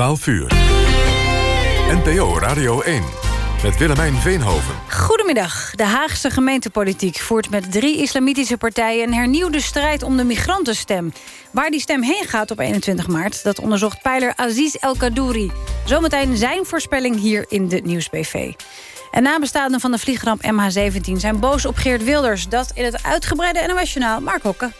12 uur. NPO Radio 1 met Willemijn Veenhoven. Goedemiddag. De Haagse gemeentepolitiek voert met drie islamitische partijen... een hernieuwde strijd om de migrantenstem. Waar die stem heen gaat op 21 maart... dat onderzocht peiler Aziz El Kadouri. Zometeen zijn voorspelling hier in de Nieuwsbv. En nabestaanden van de vliegramp MH17 zijn boos op Geert Wilders. Dat in het uitgebreide NOS-journaal Mark Hokke.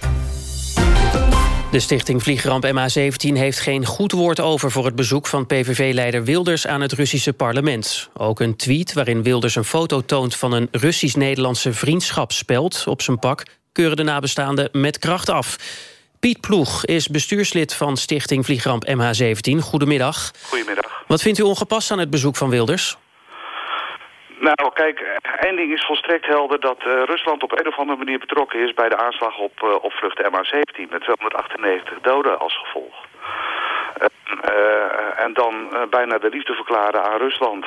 De stichting Vliegramp MH17 heeft geen goed woord over... voor het bezoek van PVV-leider Wilders aan het Russische parlement. Ook een tweet waarin Wilders een foto toont... van een Russisch-Nederlandse vriendschapsspeld op zijn pak... keuren de nabestaanden met kracht af. Piet Ploeg is bestuurslid van stichting Vliegramp MH17. Goedemiddag. Goedemiddag. Wat vindt u ongepast aan het bezoek van Wilders? Nou, kijk, één ding is volstrekt helder dat uh, Rusland op een of andere manier betrokken is bij de aanslag op, uh, op vlucht MH17 met 298 doden als gevolg. En dan bijna de liefde verklaren aan Rusland.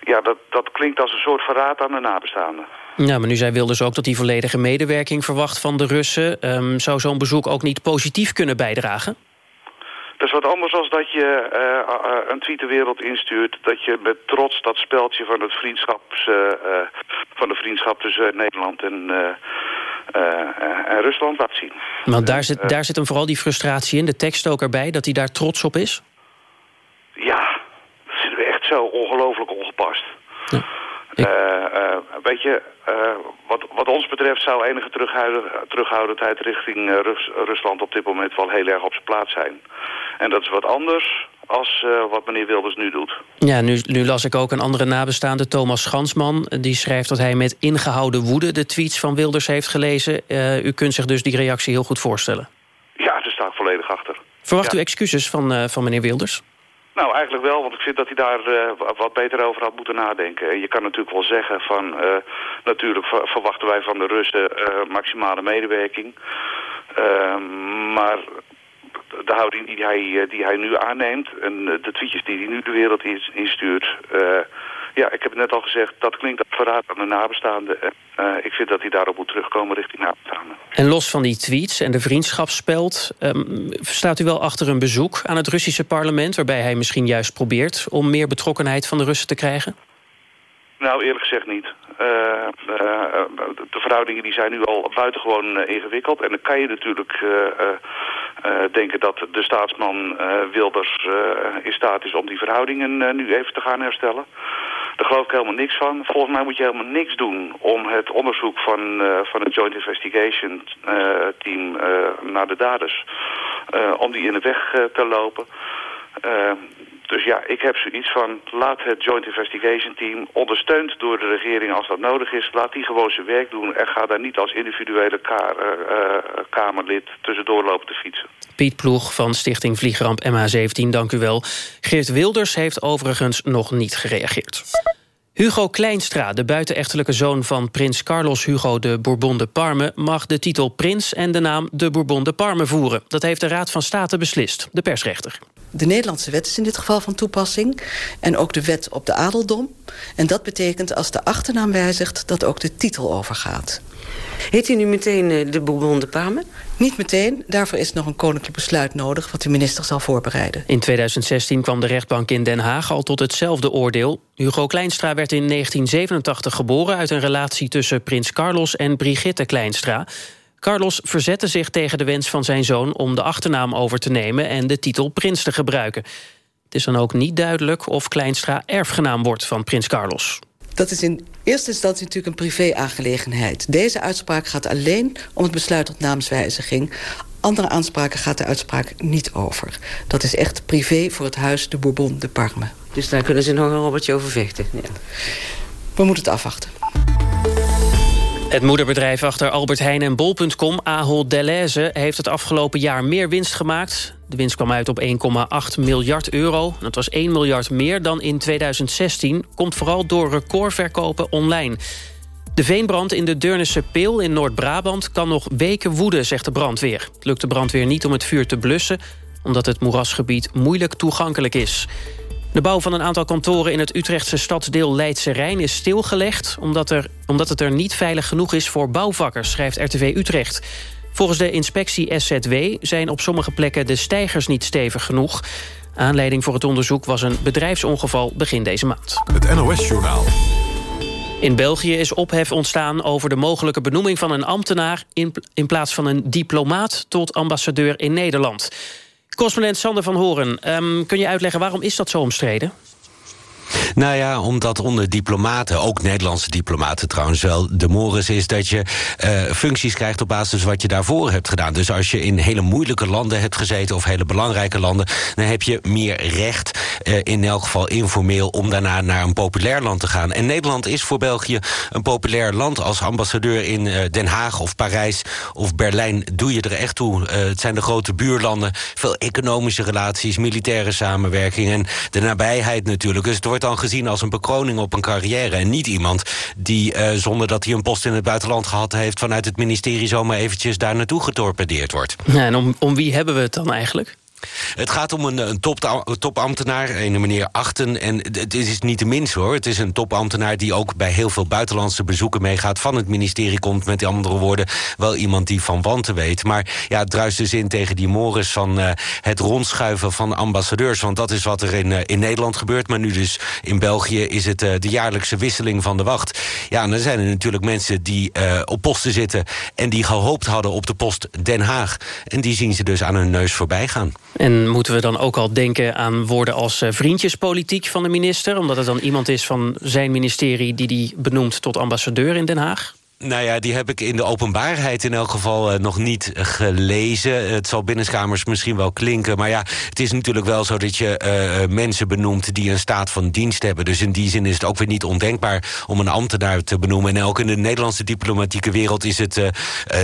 ja, dat, dat klinkt als een soort verraad aan de nabestaanden. Ja, maar nu zei Wilders ook dat hij volledige medewerking verwacht van de Russen. Um, zou zo'n bezoek ook niet positief kunnen bijdragen? Dat is wat anders dan dat je uh, uh, een tweet de wereld instuurt... dat je met trots dat speldje van, het vriendschaps, uh, van de vriendschap tussen Nederland en, en Rusland laat zien. Want daar zit, daar zit hem vooral die frustratie in, de tekst ook erbij... dat hij daar trots op is? Ja, dat we echt zo ongelooflijk ongepast. Ja. Ik... weet je, wat, wat ons betreft zou enige terughoudendheid richting Rus, Rusland op dit moment wel heel erg op zijn plaats zijn. En dat is wat anders als uh, wat meneer Wilders nu doet. Ja, nu, nu las ik ook een andere nabestaande, Thomas Schansman. Die schrijft dat hij met ingehouden woede de tweets van Wilders heeft gelezen. Uh, u kunt zich dus die reactie heel goed voorstellen. Ja, daar sta ik volledig achter. Verwacht ja. u excuses van, uh, van meneer Wilders? Nou, eigenlijk wel, want ik vind dat hij daar uh, wat beter over had moeten nadenken. Je kan natuurlijk wel zeggen van... Uh, natuurlijk verwachten wij van de Russen uh, maximale medewerking. maar de houding die hij, die hij nu aanneemt... en de tweetjes die hij nu de wereld instuurt... ja, ik heb het net al gezegd, dat klinkt verraad aan de nabestaanden. Uh, ik vind dat hij daarop moet terugkomen richting nabestaanden. En los van die tweets en de vriendschapsspeld... Um, staat u wel achter een bezoek aan het Russische parlement... waarbij hij misschien juist probeert om meer betrokkenheid van de Russen te krijgen? Nou, eerlijk gezegd niet. Uh, uh, de verhoudingen die zijn nu al buitengewoon uh, ingewikkeld. En dan kan je natuurlijk denken dat de staatsman Wilders in staat is om die verhoudingen nu even te gaan herstellen. Daar geloof ik helemaal niks van. Volgens mij moet je helemaal niks doen om het onderzoek van, van het Joint Investigation Team naar de daders, om die in de weg te lopen. Dus ja, ik heb zoiets van, laat het Joint Investigation Team, ondersteund door de regering als dat nodig is, laat die gewoon zijn werk doen en ga daar niet als individuele ka uh, Kamerlid tussendoor lopen te fietsen. Piet Ploeg van Stichting Vliegramp MH17, dank u wel. Geert Wilders heeft overigens nog niet gereageerd. Hugo Kleinstra, de buitenechtelijke zoon van prins Carlos Hugo de Bourbon de Parme... mag de titel prins en de naam de Bourbon de Parme voeren. Dat heeft de Raad van State beslist, de persrechter. De Nederlandse wet is in dit geval van toepassing. En ook de wet op de adeldom. En dat betekent als de achternaam wijzigt dat ook de titel overgaat. Heet hij nu meteen uh, de Bourbon de? Niet meteen. Daarvoor is nog een koninklijk besluit nodig... wat de minister zal voorbereiden. In 2016 kwam de rechtbank in Den Haag al tot hetzelfde oordeel. Hugo Kleinstra werd in 1987 geboren... uit een relatie tussen prins Carlos en Brigitte Kleinstra. Carlos verzette zich tegen de wens van zijn zoon... om de achternaam over te nemen en de titel prins te gebruiken. Het is dan ook niet duidelijk of Kleinstra erfgenaam wordt van prins Carlos. Dat is in eerste instantie natuurlijk een privé-aangelegenheid. Deze uitspraak gaat alleen om het besluit tot naamswijziging. Andere aanspraken gaat de uitspraak niet over. Dat is echt privé voor het huis de Bourbon de Parme. Dus daar kunnen ze nog een robbertje over vechten? Ja. We moeten het afwachten. Het moederbedrijf achter Albert Heijn en Bol.com, Ahold Delhaize... heeft het afgelopen jaar meer winst gemaakt. De winst kwam uit op 1,8 miljard euro. Dat was 1 miljard meer dan in 2016. Komt vooral door recordverkopen online. De veenbrand in de Deurnense Peel in Noord-Brabant... kan nog weken woeden, zegt de brandweer. Het lukt de brandweer niet om het vuur te blussen... omdat het moerasgebied moeilijk toegankelijk is. De bouw van een aantal kantoren in het Utrechtse stadsdeel Leidse Rijn is stilgelegd... Omdat, er, omdat het er niet veilig genoeg is voor bouwvakkers, schrijft RTV Utrecht. Volgens de inspectie SZW zijn op sommige plekken de stijgers niet stevig genoeg. Aanleiding voor het onderzoek was een bedrijfsongeval begin deze maand. Het NOS-journaal. In België is ophef ontstaan over de mogelijke benoeming van een ambtenaar... in, in plaats van een diplomaat tot ambassadeur in Nederland. Correspondent Sander van Horen, um, kun je uitleggen waarom is dat zo omstreden? Nou ja, omdat onder diplomaten, ook Nederlandse diplomaten trouwens wel... de mores is dat je uh, functies krijgt op basis wat je daarvoor hebt gedaan. Dus als je in hele moeilijke landen hebt gezeten... of hele belangrijke landen, dan heb je meer recht... Uh, in elk geval informeel om daarna naar een populair land te gaan. En Nederland is voor België een populair land. Als ambassadeur in uh, Den Haag of Parijs of Berlijn doe je er echt toe. het zijn de grote buurlanden, veel economische relaties... militaire samenwerking en de nabijheid natuurlijk. Dus het wordt dan gezien als een bekroning op een carrière... en niet iemand die, uh, zonder dat hij een post in het buitenland gehad heeft... vanuit het ministerie zomaar eventjes daar naartoe getorpedeerd wordt. Ja, en om, om wie hebben we het dan eigenlijk? Het gaat om een, een top, topambtenaar, een meneer Achten. En het is niet de minst hoor. Het is een topambtenaar die ook bij heel veel buitenlandse bezoeken meegaat... van het ministerie komt, met andere woorden... wel iemand die van wanten weet. Maar ja, het druist dus in tegen die mores van uh, het rondschuiven van ambassadeurs. Want dat is wat er in, uh, in Nederland gebeurt. Maar nu dus in België is het de jaarlijkse wisseling van de wacht. Ja, en dan zijn er natuurlijk mensen die op posten zitten... en die gehoopt hadden op de post Den Haag. En die zien ze dus aan hun neus voorbij gaan. En moeten we dan ook al denken aan woorden als uh, vriendjespolitiek van de minister... omdat het dan iemand is van zijn ministerie die die benoemt tot ambassadeur in Den Haag? Nou ja, die heb ik in de openbaarheid in elk geval uh, nog niet gelezen. Het zal binnenskamers misschien wel klinken. Maar ja, het is natuurlijk wel zo dat je uh, mensen benoemt... die een staat van dienst hebben. Dus in die zin is het ook weer niet ondenkbaar... om een ambtenaar te benoemen. En ook in de Nederlandse diplomatieke wereld is het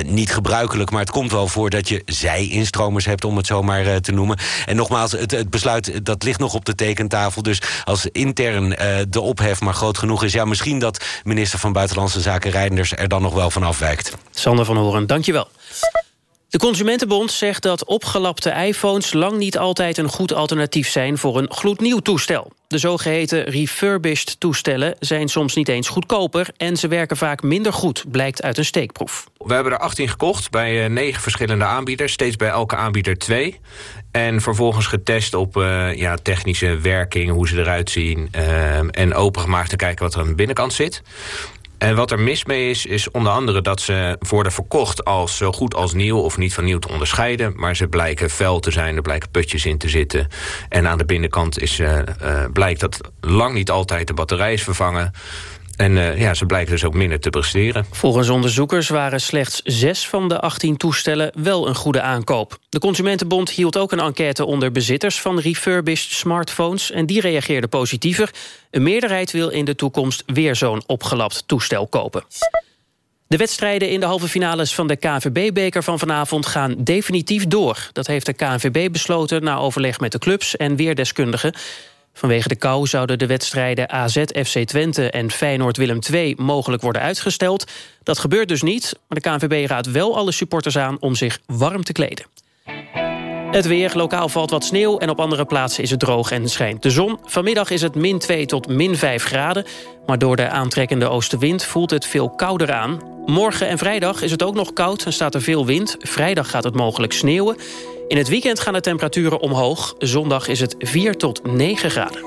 niet gebruikelijk. Maar het komt wel voor dat je zij-instromers hebt... om het zo maar te noemen. En nogmaals, het, het, besluit dat ligt nog op de tekentafel. Dus als intern de ophef maar groot genoeg is... ja, misschien dat minister van Buitenlandse Zaken Reinders... er dan nog wel van afwijkt. Sander van Horen, dankjewel. De Consumentenbond zegt dat opgelapte iPhones... lang niet altijd een goed alternatief zijn voor een gloednieuw toestel. De zogeheten refurbished toestellen zijn soms niet eens goedkoper... en ze werken vaak minder goed, blijkt uit een steekproef. We hebben er 18 gekocht bij negen verschillende aanbieders. Steeds bij elke aanbieder twee. En vervolgens getest op uh, ja, technische werking, hoe ze eruit zien... Uh, en opengemaakt te kijken wat er aan de binnenkant zit. En wat er mis mee is, is onder andere dat ze worden verkocht als zo goed als nieuw of niet van nieuw te onderscheiden. Maar ze blijken vuil te zijn, er blijken putjes in te zitten. En aan de binnenkant is, uh, uh, blijkt dat lang niet altijd de batterij is vervangen. En uh, ja, ze blijken dus ook minder te presteren. Volgens onderzoekers waren slechts zes van de 18 toestellen wel een goede aankoop. De Consumentenbond hield ook een enquête onder bezitters van refurbished smartphones... en die reageerden positiever. Een meerderheid wil in de toekomst weer zo'n opgelapt toestel kopen. De wedstrijden in de halve finales van de KNVB-beker van vanavond gaan definitief door. Dat heeft de KNVB besloten na overleg met de clubs en weerdeskundigen. Vanwege de kou zouden de wedstrijden AZ FC Twente en Feyenoord Willem II mogelijk worden uitgesteld. Dat gebeurt dus niet, maar de KNVB raadt wel alle supporters aan om zich warm te kleden. Het weer, lokaal valt wat sneeuw en op andere plaatsen is het droog en schijnt de zon. Vanmiddag is het min 2 tot min 5 graden, maar door de aantrekkende oostenwind voelt het veel kouder aan. Morgen en vrijdag is het ook nog koud en staat er veel wind. Vrijdag gaat het mogelijk sneeuwen. In het weekend gaan de temperaturen omhoog. Zondag is het 4 tot 9 graden.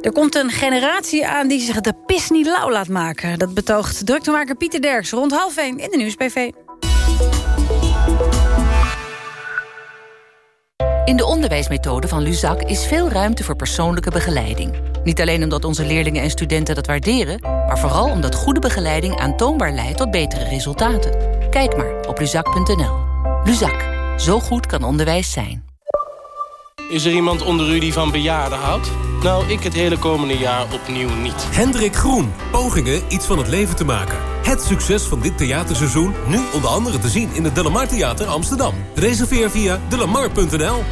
Er komt een generatie aan die zich de pis niet lauw laat maken. Dat betoogt druktemaker Pieter Derks rond half 1 in de Nieuwsbv. In de onderwijsmethode van Luzak is veel ruimte voor persoonlijke begeleiding. Niet alleen omdat onze leerlingen en studenten dat waarderen... maar vooral omdat goede begeleiding aantoonbaar leidt tot betere resultaten. Kijk maar op luzak.nl. Luzak. Zo goed kan onderwijs zijn. Is er iemand onder u die van bejaarden houdt? Nou, ik het hele komende jaar opnieuw niet. Hendrik Groen. Pogingen iets van het leven te maken. Het succes van dit theaterseizoen nu onder andere te zien in het Delamar Theater Amsterdam. Reserveer via delamar.nl.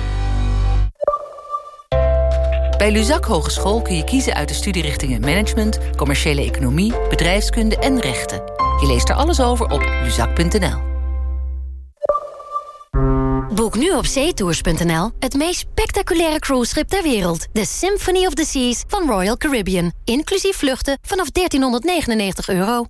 Bij Luzak Hogeschool kun je kiezen uit de studierichtingen Management, Commerciële Economie, Bedrijfskunde en Rechten. Je leest er alles over op luzak.nl. Boek nu op zeetours.nl het meest spectaculaire cruiseschip ter wereld. De Symphony of the Seas van Royal Caribbean. Inclusief vluchten vanaf 1399 euro.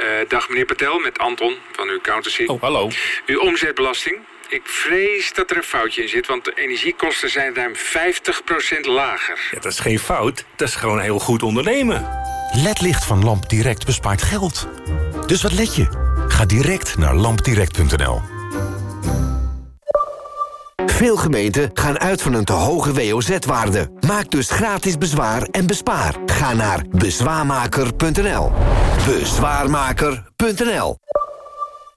Uh, dag meneer Patel, met Anton van uw accountancy. Oh, hallo. Uw omzetbelasting Ik vrees dat er een foutje in zit, want de energiekosten zijn ruim 50% lager. Ja, dat is geen fout, dat is gewoon heel goed ondernemen. LED-licht van Lamp Direct bespaart geld. Dus wat let je? Ga direct naar lampdirect.nl. Veel gemeenten gaan uit van een te hoge WOZ-waarde. Maak dus gratis bezwaar en bespaar. Ga naar bezwaarmaker.nl. Bezwaarmaker.nl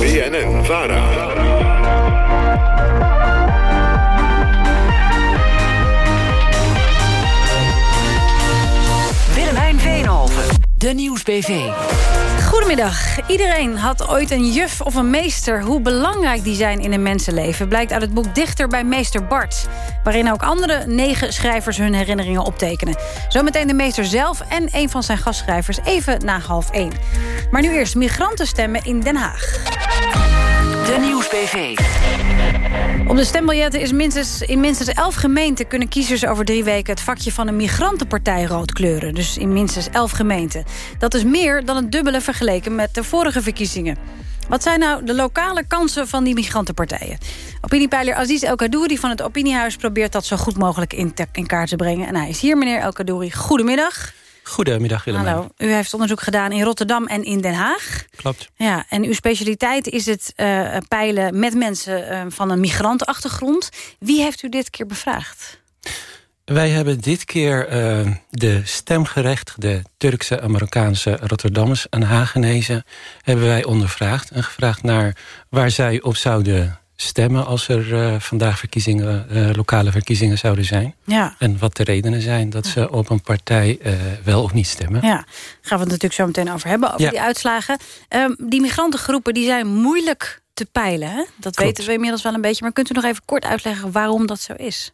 BNN Vara. De Nieuwsbv. Goedemiddag. Iedereen had ooit een juf of een meester. Hoe belangrijk die zijn in een mensenleven... blijkt uit het boek Dichter bij meester Bart... waarin ook andere negen schrijvers hun herinneringen optekenen. Zometeen de meester zelf en een van zijn gastschrijvers... even na half één. Maar nu eerst migrantenstemmen in Den Haag. De Nieuwsbv. Op de stembiljetten is minstens, in minstens elf gemeenten... kunnen kiezers over drie weken het vakje van een migrantenpartij rood kleuren. Dus in minstens elf gemeenten. Dat is meer dan het dubbele vergeleken met de vorige verkiezingen. Wat zijn nou de lokale kansen van die migrantenpartijen? Opiniepeiler Aziz El Kadouri van het Opiniehuis... probeert dat zo goed mogelijk in, in kaart te brengen. En hij is hier, meneer El Kadouri. Goedemiddag. Goedemiddag, Willemijn. Hallo. U heeft onderzoek gedaan in Rotterdam en in Den Haag. Klopt. Ja, en uw specialiteit is het eh, peilen met mensen eh, van een migrantenachtergrond. Wie heeft u dit keer bevraagd? Wij hebben dit keer eh, de stemgerechtigde Turkse en Marokkaanse Rotterdammers en Hagenezen hebben wij ondervraagd en gevraagd naar waar zij op zouden stemmen als er eh, vandaag verkiezingen, eh, lokale verkiezingen zouden zijn. Ja. En wat de redenen zijn dat ze op een partij eh, wel of niet stemmen. Ja, gaan we het natuurlijk zo meteen over hebben, over Ja. die uitslagen. Ehm, die migrantengroepen die zijn moeilijk te peilen. Hè? Dat weten we inmiddels wel een beetje. Maar kunt u nog even kort uitleggen waarom dat zo is?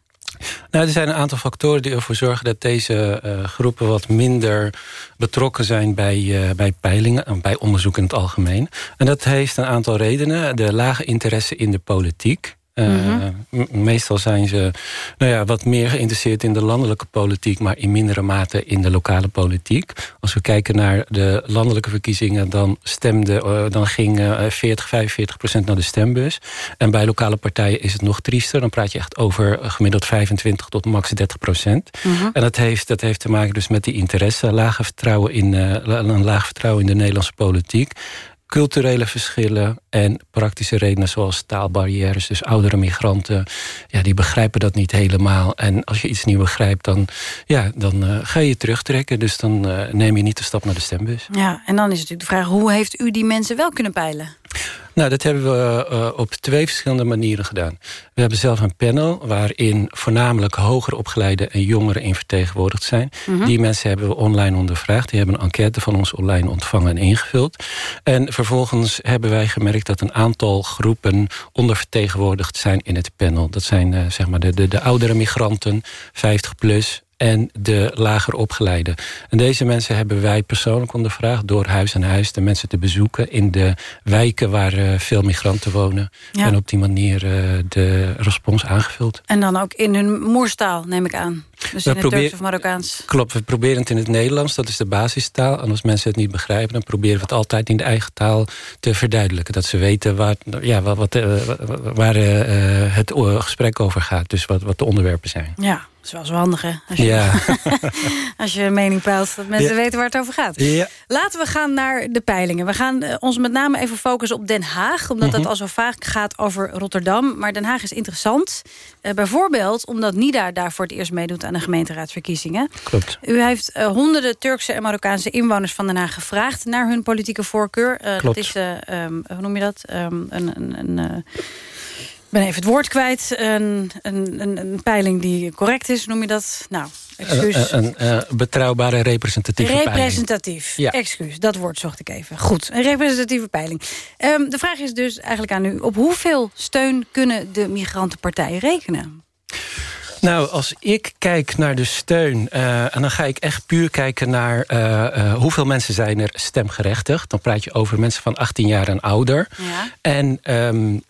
Nou, er zijn een aantal factoren die ervoor zorgen dat deze eh, groepen wat minder betrokken zijn bij, eh, bij peilingen en bij onderzoek in het algemeen. En dat heeft een aantal redenen. De lage interesse in de politiek. Eh, meestal zijn ze nou ja, wat meer geïnteresseerd in de landelijke politiek... maar in mindere mate in de lokale politiek. Als we kijken naar de landelijke verkiezingen... dan, stemde, eh, dan ging eh, 40, 45 procent naar de stembus. En bij lokale partijen is het nog triester. Dan praat je echt over eh, gemiddeld 25 tot max 30 procent. Mhm. En dat heeft, dat heeft te maken dus met die interesse. Lage vertrouwen in, eh, een laag vertrouwen in de Nederlandse politiek culturele verschillen en praktische redenen zoals taalbarrières. Dus oudere migranten, ja, die begrijpen dat niet helemaal. En als je iets niet begrijpt, dan, ja, dan eh, ga je terugtrekken. Dus dan eh, neem je niet de stap naar de stembus. Ja, en dan is natuurlijk de vraag... hoe heeft u die mensen wel kunnen peilen? Nou, dat hebben we eh, op twee verschillende manieren gedaan. We hebben zelf een panel waarin voornamelijk hoger opgeleide en jongeren in vertegenwoordigd zijn. Mhm. Die mensen hebben we online ondervraagd. Die hebben een enquête van ons online ontvangen en ingevuld. En vervolgens hebben wij gemerkt dat een aantal groepen ondervertegenwoordigd zijn in het panel. Dat zijn eh, zeg maar de, de, de oudere migranten, 50 plus en de lager opgeleide. En deze mensen hebben wij persoonlijk ondervraagd... door huis aan huis de mensen te bezoeken... in de wijken waar eh, veel migranten wonen. Ja. En op die manier eh, de respons aangevuld. En dan ook in hun moerstaal, neem ik aan. Dus We in het probeer- Turks of Marokkaans. Klopt, we proberen het in het Nederlands. Dat is de basistaal. En als mensen het niet begrijpen... dan proberen we het altijd in de eigen taal te verduidelijken. Dat ze weten waar, ja, wat, wat, eh, waar het gesprek over gaat. Dus wat, wat de onderwerpen zijn. Ja, dat is wel zo handig, hè? Als je, Ja. als je een mening peilt, dat mensen Ja. weten waar het over gaat. Ja. Laten we gaan naar de peilingen. We gaan eh, ons met name even focussen op Den Haag. Omdat Mhm. het al zo vaak gaat over Rotterdam. Maar Den Haag is interessant. Eh, bijvoorbeeld omdat NIDA daar voor het eerst meedoet aan de gemeenteraadsverkiezingen. Klopt. U heeft eh, honderden Turkse en Marokkaanse inwoners van Den Haag gevraagd... naar hun politieke voorkeur. Dat is, eh, ehm, hoe noem je dat? Ehm, een... een, een ben even het woord kwijt. Een, een, een, een peiling die correct is, noem je dat? Nou, excuus. Een, een, een betrouwbare representatieve peiling. Representatief. Ja. Excuus, dat woord zocht ik even. Goed, een representatieve peiling. Ehm, de vraag is dus eigenlijk aan u... op hoeveel steun kunnen de migrantenpartijen rekenen? Nou, als ik kijk naar de steun... Uh, en dan ga ik echt puur kijken naar uh, uh, hoeveel mensen zijn er stemgerechtigd. Dan praat je over mensen van 18 jaar en ouder. Ja. En um,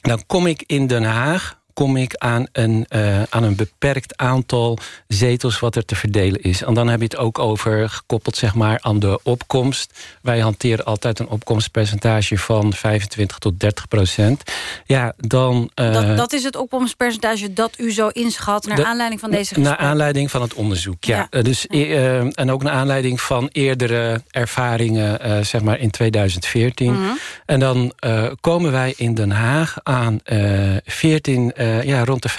dan kom ik in Den Haag kom ik aan een, uh, aan een beperkt aantal zetels wat er te verdelen is. En dan heb je het ook over gekoppeld zeg maar, aan de opkomst. Wij hanteren altijd een opkomstpercentage van 25 tot 30 procent. Ja, dan... Uh, dat, dat, is het opkomstpercentage dat u zo inschat... naar aanleiding van deze gesprekken? Naar aanleiding van het onderzoek, ja. ja. Uh, dus, ja. en ook naar aanleiding van eerdere ervaringen zeg maar in 2014. Mhm. Mm -hmm. En dan komen wij in Den Haag aan 14 uh, ja, rond de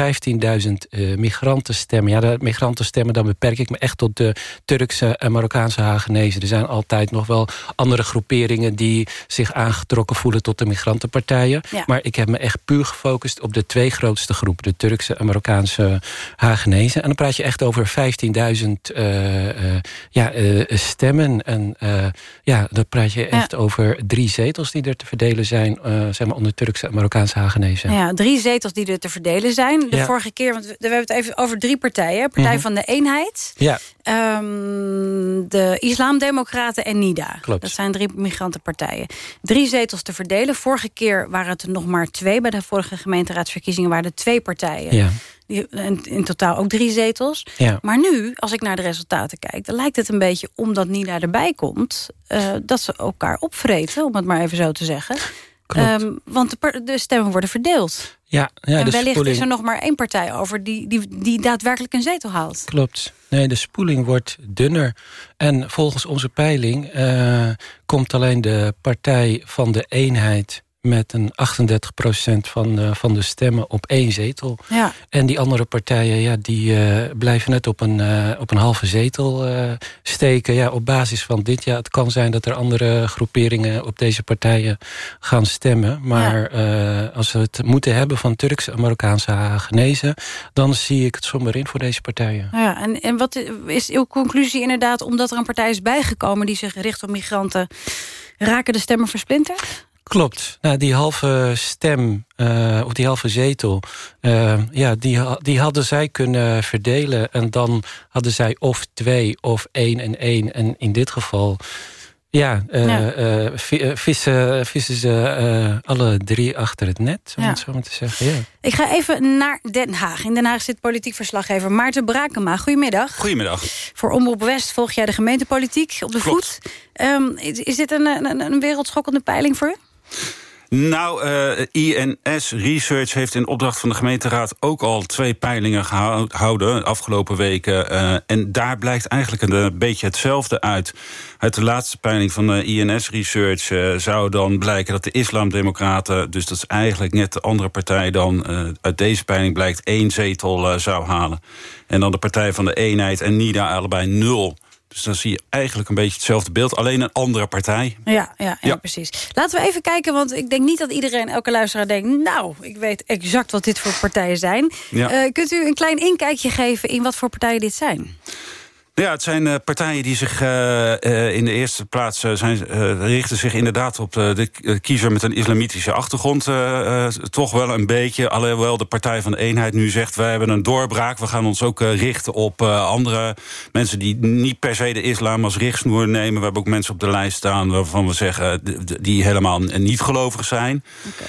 15.000 uh, migranten stemmen. Ja, de migranten stemmen, dan beperk ik me echt tot de Turkse en Marokkaanse Hagenezen. Er zijn altijd nog wel andere groeperingen die zich aangetrokken voelen tot de migrantenpartijen. Ja. Maar ik heb me echt puur gefocust op de twee grootste groepen, de Turkse en Marokkaanse Hagenezen. En dan praat je echt over 15.000 uh, ja, stemmen. En ja, dan praat je echt Ja. over drie zetels die er te verdelen zijn, zeg maar onder Turkse en Marokkaanse Hagenezen. Ja, drie zetels die er te verdelen zijn. De Ja. vorige keer, want we, we hebben het even over drie partijen. Partij Mhm. van de Eenheid, Ja. ehm, de Islamdemocraten en NIDA. Klopt. Dat zijn drie migrantenpartijen. Drie zetels te verdelen. Vorige keer waren het er nog maar twee. Bij de vorige gemeenteraadsverkiezingen waren er twee partijen. Ja. Die, in, in totaal ook drie zetels. Ja. Maar nu, als ik naar de resultaten kijk... dan lijkt het een beetje, omdat NIDA erbij komt... eh, dat ze elkaar opvreten, om het maar even zo te zeggen. Ehm, want de stemmen worden verdeeld. Ja, ja en de wellicht spoeling... is er nog maar één partij over... die, die, die daadwerkelijk een zetel haalt. Klopt. Nee, de spoeling wordt dunner. En volgens onze peiling eh, komt alleen de partij van de eenheid met een 38% van de, van de stemmen op één zetel. Ja. En die andere partijen ja, die, uh, blijven net op een, uh, op een halve zetel uh, steken. Ja, op basis van dit. Ja, het kan zijn dat er andere groeperingen op deze partijen gaan stemmen. Maar ja. als we het moeten hebben van Turkse en Marokkaanse Hagenezen... dan zie ik het somber in voor deze partijen. Ja, en, en wat is uw conclusie inderdaad... omdat er een partij is bijgekomen die zich richt op migranten... raken de stemmen versplinterd? Klopt. Nou, die halve stem, uh, of die halve zetel... Uh, ja, die, die hadden zij kunnen verdelen. En dan hadden zij of twee of één en één. En in dit geval... Ja, uh, ja. vissen, vissen ze alle drie achter het net, om Ja. het zo maar te zeggen. Ja. Ik ga even naar Den Haag. In Den Haag zit politiek verslaggever Maarten Brakema. Goedemiddag. Goedemiddag. Voor Omroep West volg jij de gemeentepolitiek op de Klopt. voet. Um, is, is dit een, een, een wereldschokkende peiling voor u? Nou, uh, INS Research heeft in opdracht van de gemeenteraad ook al twee peilingen gehouden de afgelopen weken. Uh, en daar blijkt eigenlijk een, een, beetje hetzelfde uit. Uit de laatste peiling van de INS Research zou dan blijken dat de Islamdemocraten, dus dat is eigenlijk net de andere partij dan uit deze peiling blijkt, één zetel zou halen. En dan de Partij van de Eenheid en NIDA allebei nul. Dus dan zie je eigenlijk een beetje hetzelfde beeld, alleen een andere partij. Ja, ja, ja, Ja. precies. Laten we even kijken, want ik denk niet dat iedereen, elke luisteraar denkt... nou, ik weet exact wat dit voor partijen zijn. Ja. Eh, kunt u een klein inkijkje geven in wat voor partijen dit zijn? Ja, het zijn uh, partijen die zich uh, uh, in de eerste plaats zijn, richten zich inderdaad op de kiezer met een islamitische achtergrond. toch wel een beetje. Alhoewel de Partij van de Eenheid nu zegt: wij hebben een doorbraak. We gaan ons ook richten op andere mensen die niet per se de islam als richtsnoer nemen. We hebben ook mensen op de lijst staan waarvan we zeggen die helemaal niet gelovig zijn. Okay.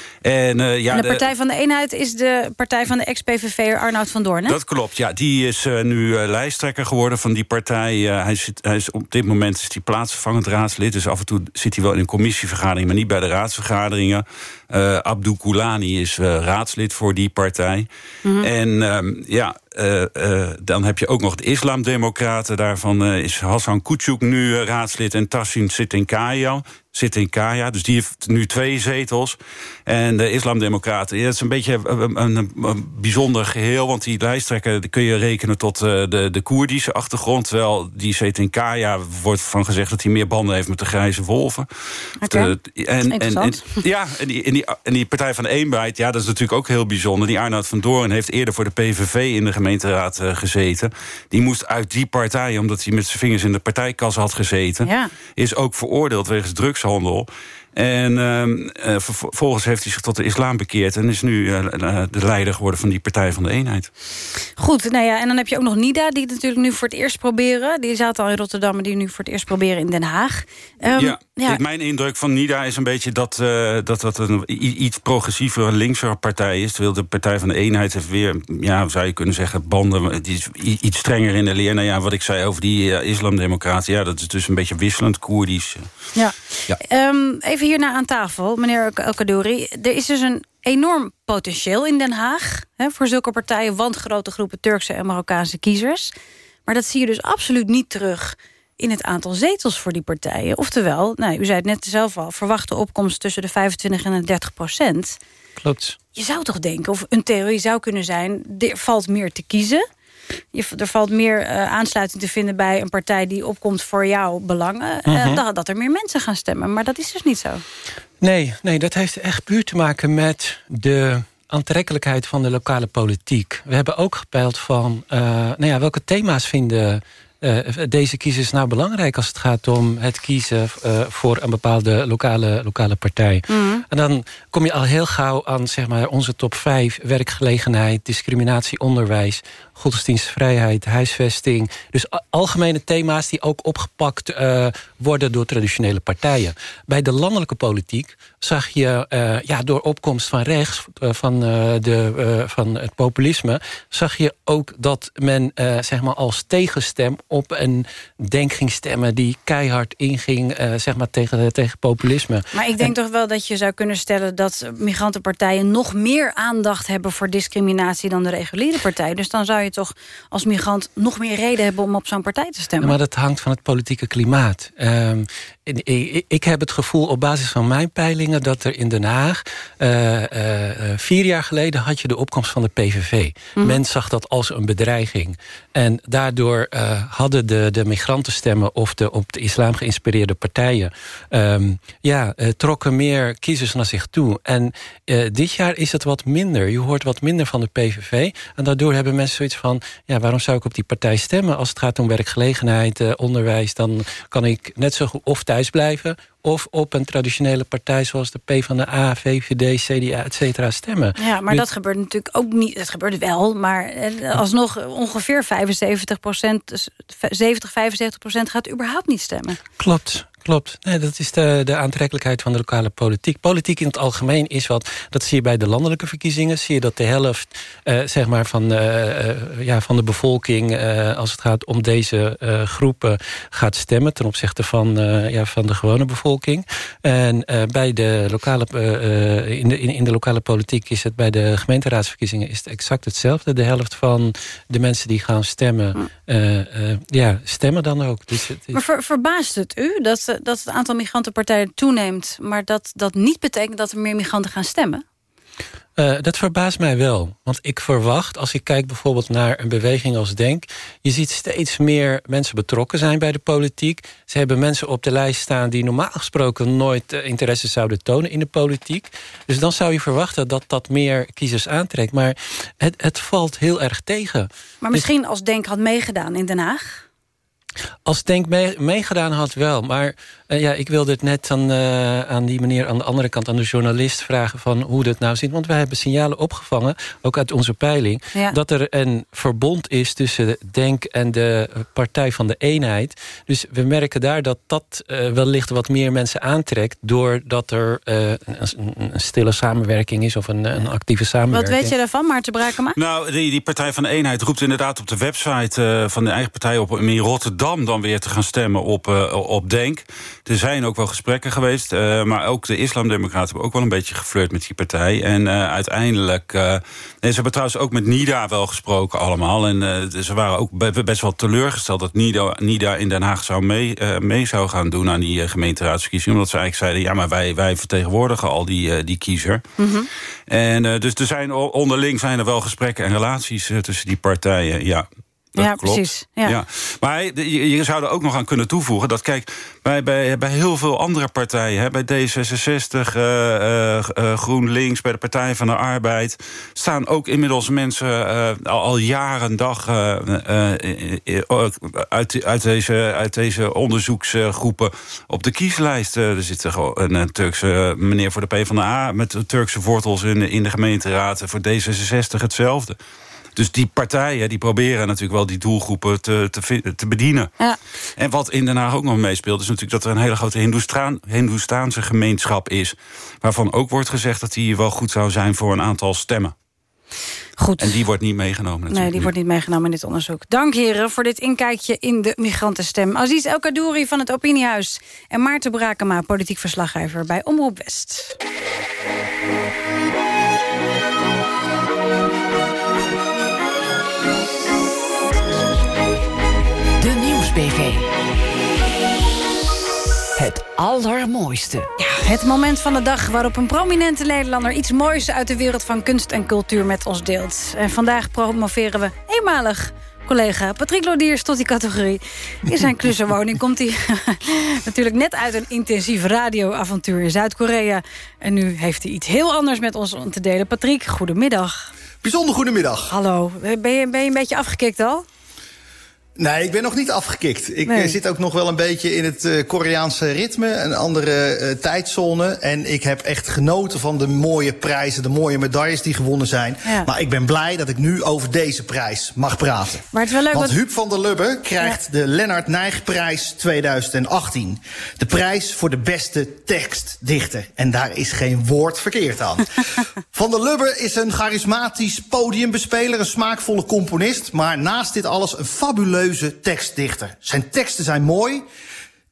En, ja, en de Partij van de Eenheid is de partij van de ex-PVV'er Arnoud van Doorn, hè? Dat klopt, ja. Die is nu lijsttrekker geworden van die partij. Uh, hij, zit, hij is, op dit moment is hij plaatsvervangend raadslid. Dus af en toe zit hij wel in een commissievergadering, maar niet bij de raadsvergaderingen. Uh, Abdou Koulani is uh, raadslid voor die partij. Mhm. Mm -hmm. En ja, dan heb je ook nog de Islamdemocraten. Daarvan is Hassan Kutschuk nu raadslid en Tassin Sitinkaya. Zit in Kaya, dus die heeft nu twee zetels. En de Islamdemocraten, ja, dat is een beetje een, een, een, bijzonder geheel... want die lijsttrekker kun je rekenen tot de, de Koerdische achtergrond... terwijl die Zetin Kaya wordt van gezegd dat hij meer banden heeft met de grijze wolven. Okay. De, en, en, en, ja, en die, en die die, en die Partij van de ja, dat is natuurlijk ook heel bijzonder. Die Arnoud van Doorn heeft eerder voor de PVV in de gemeenteraad uh, gezeten. Die moest uit die partij, omdat hij met zijn vingers in de partijkas had gezeten... Ja. is ook veroordeeld wegens drugshandel. En uh, vervolgens heeft hij zich tot de islam bekeerd... en is nu uh, de leider geworden van die Partij van de Eenheid. Goed, nou ja, en dan heb je ook nog Nida... die het natuurlijk nu voor het eerst proberen. Die zaten al in Rotterdam, maar die nu voor het eerst proberen in Den Haag. Um, ja, ja. mijn indruk van Nida is een beetje dat uh, dat, dat een iets progressievere linkse partij is. Terwijl de Partij van de Eenheid heeft weer, ja, zou je kunnen zeggen... banden, die is iets strenger in de leer. Nou ja, wat ik zei over die islamdemocratie... ja, dat is dus een beetje wisselend Koerdisch. Ja, ja. Um, even even hierna aan tafel, meneer El Kadouri. Er is dus een enorm potentieel in Den Haag... Hè, voor zulke partijen, want grote groepen Turkse en Marokkaanse kiezers. Maar dat zie je dus absoluut niet terug in het aantal zetels voor die partijen. Oftewel, nou, u zei het net zelf al... verwachte opkomst tussen de 25 en de 30 procent. Klopt. Je zou toch denken, of een theorie zou kunnen zijn... er valt meer te kiezen... Je, er valt meer uh, aansluiting te vinden bij een partij die opkomt voor jouw belangen. Mm -hmm. uh, dat, dat er meer mensen gaan stemmen. Maar dat is dus niet zo. Nee, nee dat heeft echt puur te maken met de aantrekkelijkheid van de lokale politiek. We hebben ook gepeild van uh, nou ja, welke thema's vinden uh, deze kiezers nou belangrijk als het gaat om het kiezen uh, voor een bepaalde lokale, lokale partij. Mm. En dan kom je al heel gauw aan zeg maar, onze top 5: werkgelegenheid, discriminatie, onderwijs, godsdienstvrijheid, huisvesting. Dus algemene thema's die ook opgepakt uh, worden door traditionele partijen. Bij de landelijke politiek zag je uh, ja, door opkomst van rechts, uh, van, de, van het populisme... zag je ook dat men zeg maar als tegenstem op een denk ging stemmen... die keihard inging zeg maar tegen, tegen populisme. Maar ik denk en, toch wel dat je zou kunnen stellen... dat migrantenpartijen nog meer aandacht hebben voor discriminatie... dan de reguliere partij. Dus dan zou je toch als migrant nog meer reden hebben om op zo'n partij te stemmen. Maar dat hangt van het politieke klimaat. Um, ik, heb het gevoel op basis van mijn peilingen... dat er in Den Haag uh, uh, vier jaar geleden had je de opkomst van de PVV. Mm. Men zag dat als een bedreiging. En daardoor uh, hadden de, de migrantenstemmen... of de op de islam geïnspireerde partijen... Um, ja, trokken meer kiezers naar zich toe. En dit jaar is het wat minder. Je hoort wat minder van de PVV. En daardoor hebben mensen zoiets van... ja, waarom zou ik op die partij stemmen? Als het gaat om werkgelegenheid, onderwijs... dan kan ik net zo goed of thuis blijven... of op een traditionele partij zoals de PvdA, VVD, CDA, et cetera stemmen. Ja, maar nu, dat gebeurt natuurlijk ook niet. Het gebeurt wel, maar alsnog ongeveer 75 procent... 70, 75 procent gaat überhaupt niet stemmen. Klopt, Klopt. Nee, dat is de, de aantrekkelijkheid van de lokale politiek. Politiek in het algemeen is wat... dat zie je bij de landelijke verkiezingen... zie je dat de helft uh, zeg maar van, uh, uh, ja, van de bevolking... als het gaat om deze groepen gaat stemmen... ten opzichte van, ja, van de gewone bevolking. En bij de lokale, in, de, in, in, de lokale politiek is het... bij de gemeenteraadsverkiezingen is het exact hetzelfde. De helft van de mensen die gaan stemmen... ja, stemmen dan ook. Dus het is... Maar ver, verbaast het u dat dat het aantal migrantenpartijen toeneemt... maar dat dat niet betekent dat er meer migranten gaan stemmen? Uh, dat verbaast mij wel. Want ik verwacht, als ik kijk bijvoorbeeld naar een beweging als Denk... je ziet steeds meer mensen betrokken zijn bij de politiek. Ze hebben mensen op de lijst staan die normaal gesproken... nooit uh, interesse zouden tonen in de politiek. Dus dan zou je verwachten dat dat meer kiezers aantrekt. Maar het, het valt heel erg tegen. Maar misschien dus, als Denk had meegedaan in Den Haag... Als Denk mee, meegedaan had wel, maar uh, ja, ik wilde het net aan, uh, aan die meneer aan de andere kant, aan de journalist vragen van hoe dat nou zit. Want wij hebben signalen opgevangen, ook uit onze peiling, ja. dat er een verbond is tussen Denk en de Partij van de Eenheid. Dus we merken daar dat dat uh, wellicht wat meer mensen aantrekt, doordat er een, een, stille samenwerking is of een, een, actieve samenwerking. Wat weet je daarvan, Maarten Brakema? Nou, die, die Partij van de Eenheid roept inderdaad op de website van de eigen partij op in Rotterdam dan weer te gaan stemmen op, uh, op Denk. Er zijn ook wel gesprekken geweest. Uh, maar ook de islamdemocraten hebben ook wel een beetje geflirt met die partij. En uh, uiteindelijk... en ze hebben trouwens ook met NIDA wel gesproken allemaal. En ze waren ook best wel teleurgesteld... dat NIDA, NIDA in Den Haag zou mee, mee zou gaan doen aan die gemeenteraadsverkiezingen. Omdat ze eigenlijk zeiden... ja, maar wij, wij vertegenwoordigen al die, die kiezer. Mm -hmm. En dus er zijn onderling zijn er wel gesprekken en relaties tussen die partijen, ja. Dat Ja, klopt. precies. Ja. Maar je, je zou er ook nog aan kunnen toevoegen dat, kijk, bij, bij, bij heel veel andere partijen, hè, bij D66, eh, eh, eh, GroenLinks, bij de Partij van de Arbeid, staan ook inmiddels mensen al, al jaren dag uit, uit, deze, uit deze onderzoeksgroepen op de kieslijst. Er zit gewoon een, een Turkse meneer voor de PvdA met Turkse wortels in, in de gemeenteraad. Voor D66 hetzelfde. Dus die partijen die proberen natuurlijk wel die doelgroepen te, te, te bedienen. Ja. En wat in Den Haag ook nog meespeelt... is natuurlijk dat er een hele grote Hindoestaan, Hindoestaanse gemeenschap is... waarvan ook wordt gezegd dat die wel goed zou zijn voor een aantal stemmen. Goed. En die wordt niet meegenomen natuurlijk. Nee, die wordt niet meegenomen in dit onderzoek. Dank heren voor dit inkijkje in de migrantenstem. Aziz El Kadouri van het Opiniehuis en Maarten Brakema, politiek verslaggever bij Omroep West. Het allermooiste. Ja, het moment van de dag waarop een prominente Nederlander... iets moois uit de wereld van kunst en cultuur met ons deelt. En vandaag promoveren we eenmalig collega Patrick Lodiers tot die categorie. In zijn klussenwoning komt hij natuurlijk net uit een intensief radioavontuur in Zuid-Korea. En nu heeft hij iets heel anders met ons om te delen. Patrick, goedemiddag. Bijzonder goedemiddag. Hallo, ben je, ben je een beetje afgekikt al? Nee, ik ben nog niet afgekikt. Ik Nee. eh, zit ook nog wel een beetje in het eh, Koreaanse ritme, een andere eh, tijdzone. En ik heb echt genoten van de mooie prijzen, de mooie medailles die gewonnen zijn. Ja. Maar ik ben blij dat ik nu over deze prijs mag praten. Maar het is wel leuk, Want want- Huub van der Lubbe krijgt de Lennart Nijgprijs 2018. De prijs voor de beste tekstdichter. En daar is geen woord verkeerd aan. van der Lubbe is een charismatisch podiumbespeler, een smaakvolle componist... maar naast dit alles een fabuleuze tekstdichter. Zijn teksten zijn mooi...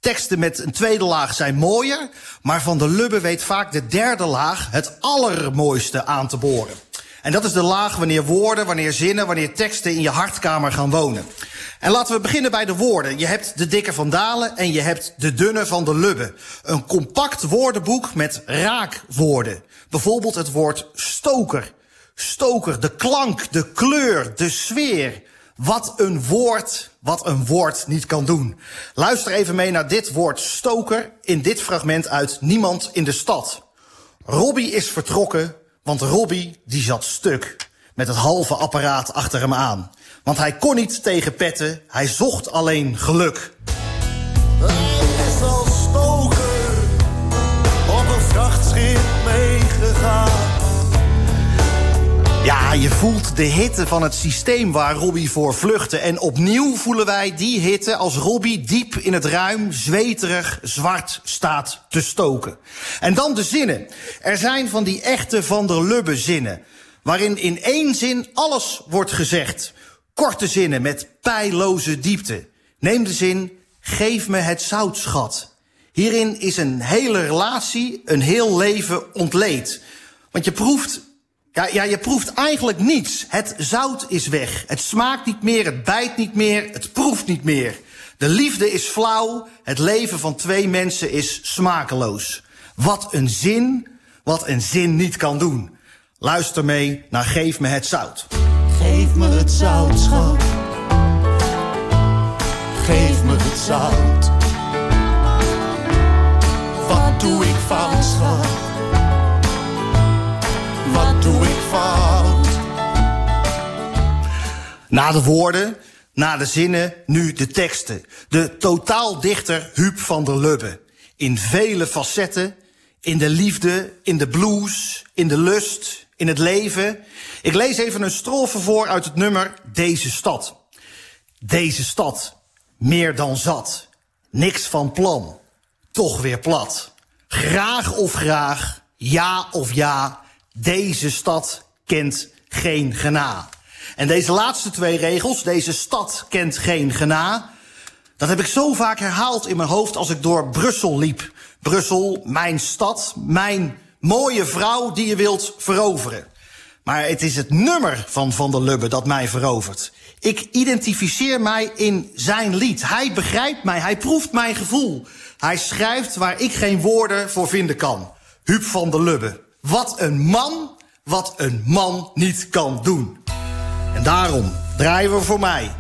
Teksten met een tweede laag zijn mooier, maar Van der Lubbe weet vaak de derde laag het allermooiste aan te boren. En dat is de laag wanneer woorden, wanneer zinnen, wanneer teksten in je hartkamer gaan wonen. En laten we beginnen bij de woorden. Je hebt de dikke van Dalen en je hebt de dunne van de Lubbe. Een compact woordenboek met raakwoorden. Bijvoorbeeld het woord stoker. Stoker, de klank, de kleur, de sfeer. Wat een woord, wat een woord niet kan doen. Luister even mee naar dit woord stoker in dit fragment uit Niemand in de Stad. Robbie is vertrokken, want Robbie die zat stuk. Met het halve apparaat achter hem aan. Want hij kon niet tegen petten, hij zocht alleen geluk. is als stoker op een vrachtschip meegegaan. Ja, je voelt de hitte van het systeem waar Robbie voor vluchtte. En opnieuw voelen wij die hitte als Robbie diep in het ruim, zweterig, zwart staat te stoken. En dan de zinnen. Er zijn van die echte Van der Lubbe zinnen. Waarin in één zin alles wordt gezegd. Korte zinnen met pijloze diepte. Neem de zin, geef me het zoutschat. Hierin is een hele relatie, een heel leven ontleed. Want je proeft ja, ja, je proeft eigenlijk niets. Het zout is weg. Het smaakt niet meer, het bijt niet meer, het proeft niet meer. De liefde is flauw, het leven van twee mensen is smakeloos. Wat een zin, wat een zin niet kan doen. Luister mee naar Geef me het zout. Geef me het zout, schat. Geef me het zout. Wat doe ik fout, schat? Na de woorden, na de zinnen, nu de teksten. De totaaldichter Huub van der Lubbe. In vele facetten, in de liefde, in de blues, in de lust, in het leven. Ik lees even een strofe voor uit het nummer Deze stad. Deze stad, meer dan zat. Niks van plan, toch weer plat. Graag of graag, ja of ja, deze stad kent geen gena. En deze laatste twee regels, deze stad kent geen gena... dat heb ik zo vaak herhaald in mijn hoofd als ik door Brussel liep. Brussel, mijn stad, mijn mooie vrouw die je wilt veroveren. Maar het is het nummer van Van der Lubbe dat mij verovert. Ik identificeer mij in zijn lied. Hij begrijpt mij, hij proeft mijn gevoel. Hij schrijft waar ik geen woorden voor vinden kan. Huub van der Lubbe. Wat een man, wat een man niet kan doen. En daarom draaien we voor mij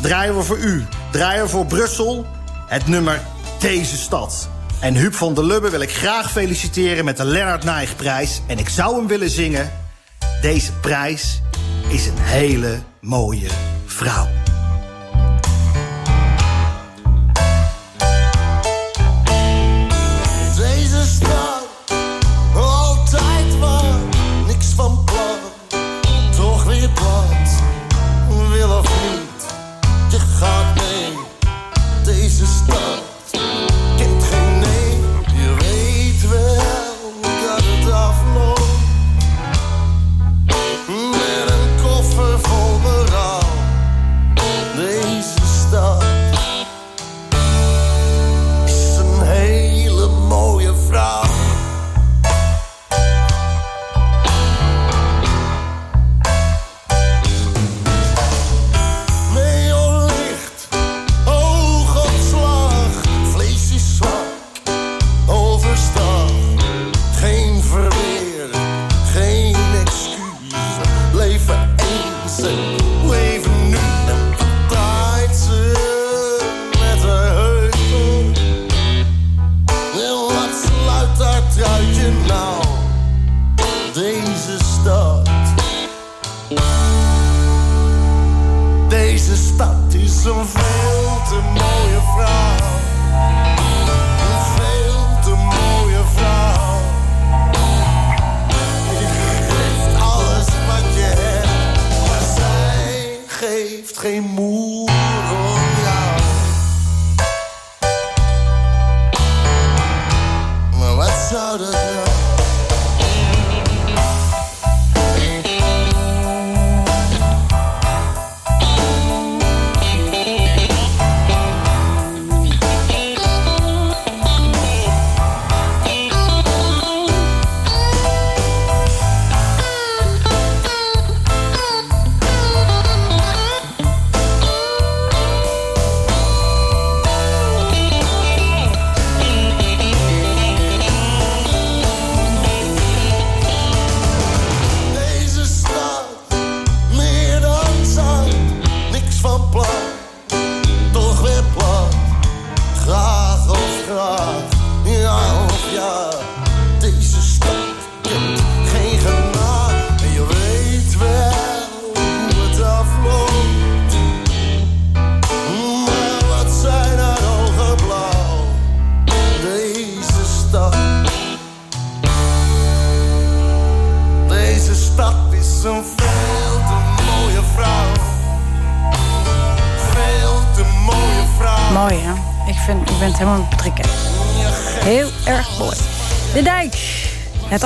draaien we voor u. Draaien we voor Brussel het nummer Deze Stad. En Huub van der Lubbe wil ik graag feliciteren met de Lennart Nijgprijs. En ik zou hem willen zingen. Deze prijs is een hele mooie vrouw.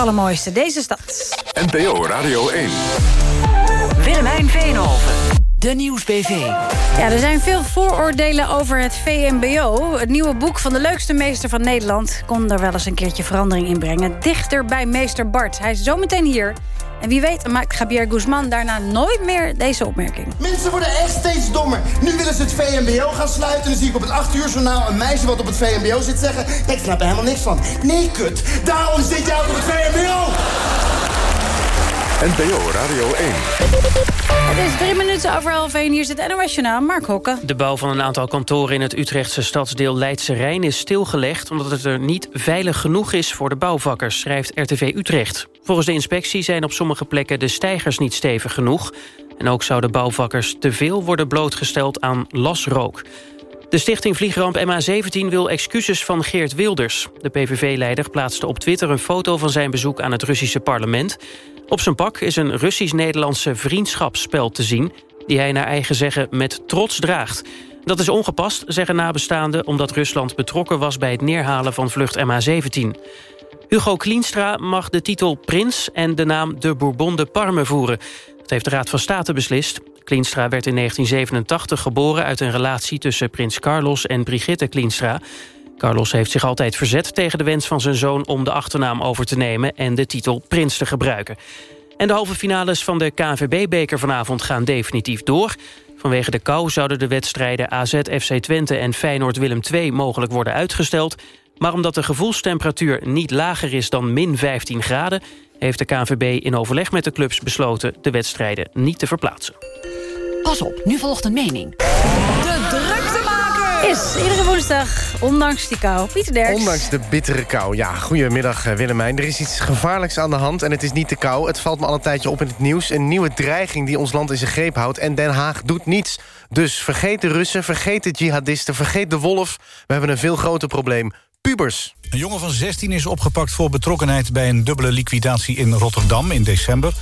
Allermooiste. Deze stad. NPO Radio 1. Willemijn Veenhoven. De Nieuwsbv. Ja, er zijn veel vooroordelen over het VMBO. Het nieuwe boek van de leukste meester van Nederland... kon er wel eens een keertje verandering in brengen. Dichter bij meester Bart. Hij is zometeen hier. En wie weet maakt Javier Guzman daarna nooit meer deze opmerking. Mensen worden echt steeds dommer. Nu willen ze het VMBO gaan sluiten. En dan zie ik op het 8 uur journaal een meisje wat op het VMBO zit zeggen... ik snap er helemaal niks van. Nee, kut. Daarom zit jij op het VMBO. NPO Radio 1. Het is drie minuten over half één. Hier zit NOS Journaal, Mark Hokke. De bouw van een aantal kantoren in het Utrechtse stadsdeel Leidse Rijn is stilgelegd... omdat het er niet veilig genoeg is voor de bouwvakkers, schrijft RTV Utrecht. Volgens de inspectie zijn op sommige plekken de stijgers niet stevig genoeg... en ook zouden bouwvakkers te veel worden blootgesteld aan lasrook. De stichting Vliegramp MH17 wil excuses van Geert Wilders. De PVV-leider plaatste op Twitter een foto van zijn bezoek aan het Russische parlement. Op zijn pak is een Russisch-Nederlandse vriendschapsspel te zien... die hij naar eigen zeggen met trots draagt. Dat is ongepast, zeggen nabestaanden... omdat Rusland betrokken was bij het neerhalen van vlucht MH17. Hugo Klienstra mag de titel prins en de naam de Bourbon de Parme voeren. Dat heeft de Raad van State beslist. Klienstra werd in 1987 geboren uit een relatie tussen prins Carlos en Brigitte Klienstra. Carlos heeft zich altijd verzet tegen de wens van zijn zoon om de achternaam over te nemen en de titel prins te gebruiken. En de halve finales van de KNVB-beker vanavond gaan definitief door. Vanwege de kou zouden de wedstrijden AZ FC Twente en Feyenoord Willem II mogelijk worden uitgesteld. Maar omdat de gevoelstemperatuur niet lager is dan min 15 graden... heeft de KNVB in overleg met de clubs besloten de wedstrijden niet te verplaatsen. Pas op, nu volgt een mening. De druktemaker is iedere woensdag, ondanks die kou. Pieter Derks. Ondanks de bittere kou. Ja, goedemiddag eh, Willemijn. Er is iets gevaarlijks aan de hand en het is niet de kou. Het valt me al een tijdje op in het nieuws. Een nieuwe dreiging die ons land in zijn greep houdt. En Den Haag doet niets. Dus vergeet de Russen, vergeet de jihadisten, vergeet de wolf. We hebben een veel groter probleem. Pubers. Een jongen van 16 is opgepakt voor betrokkenheid... bij een dubbele liquidatie in Rotterdam in december.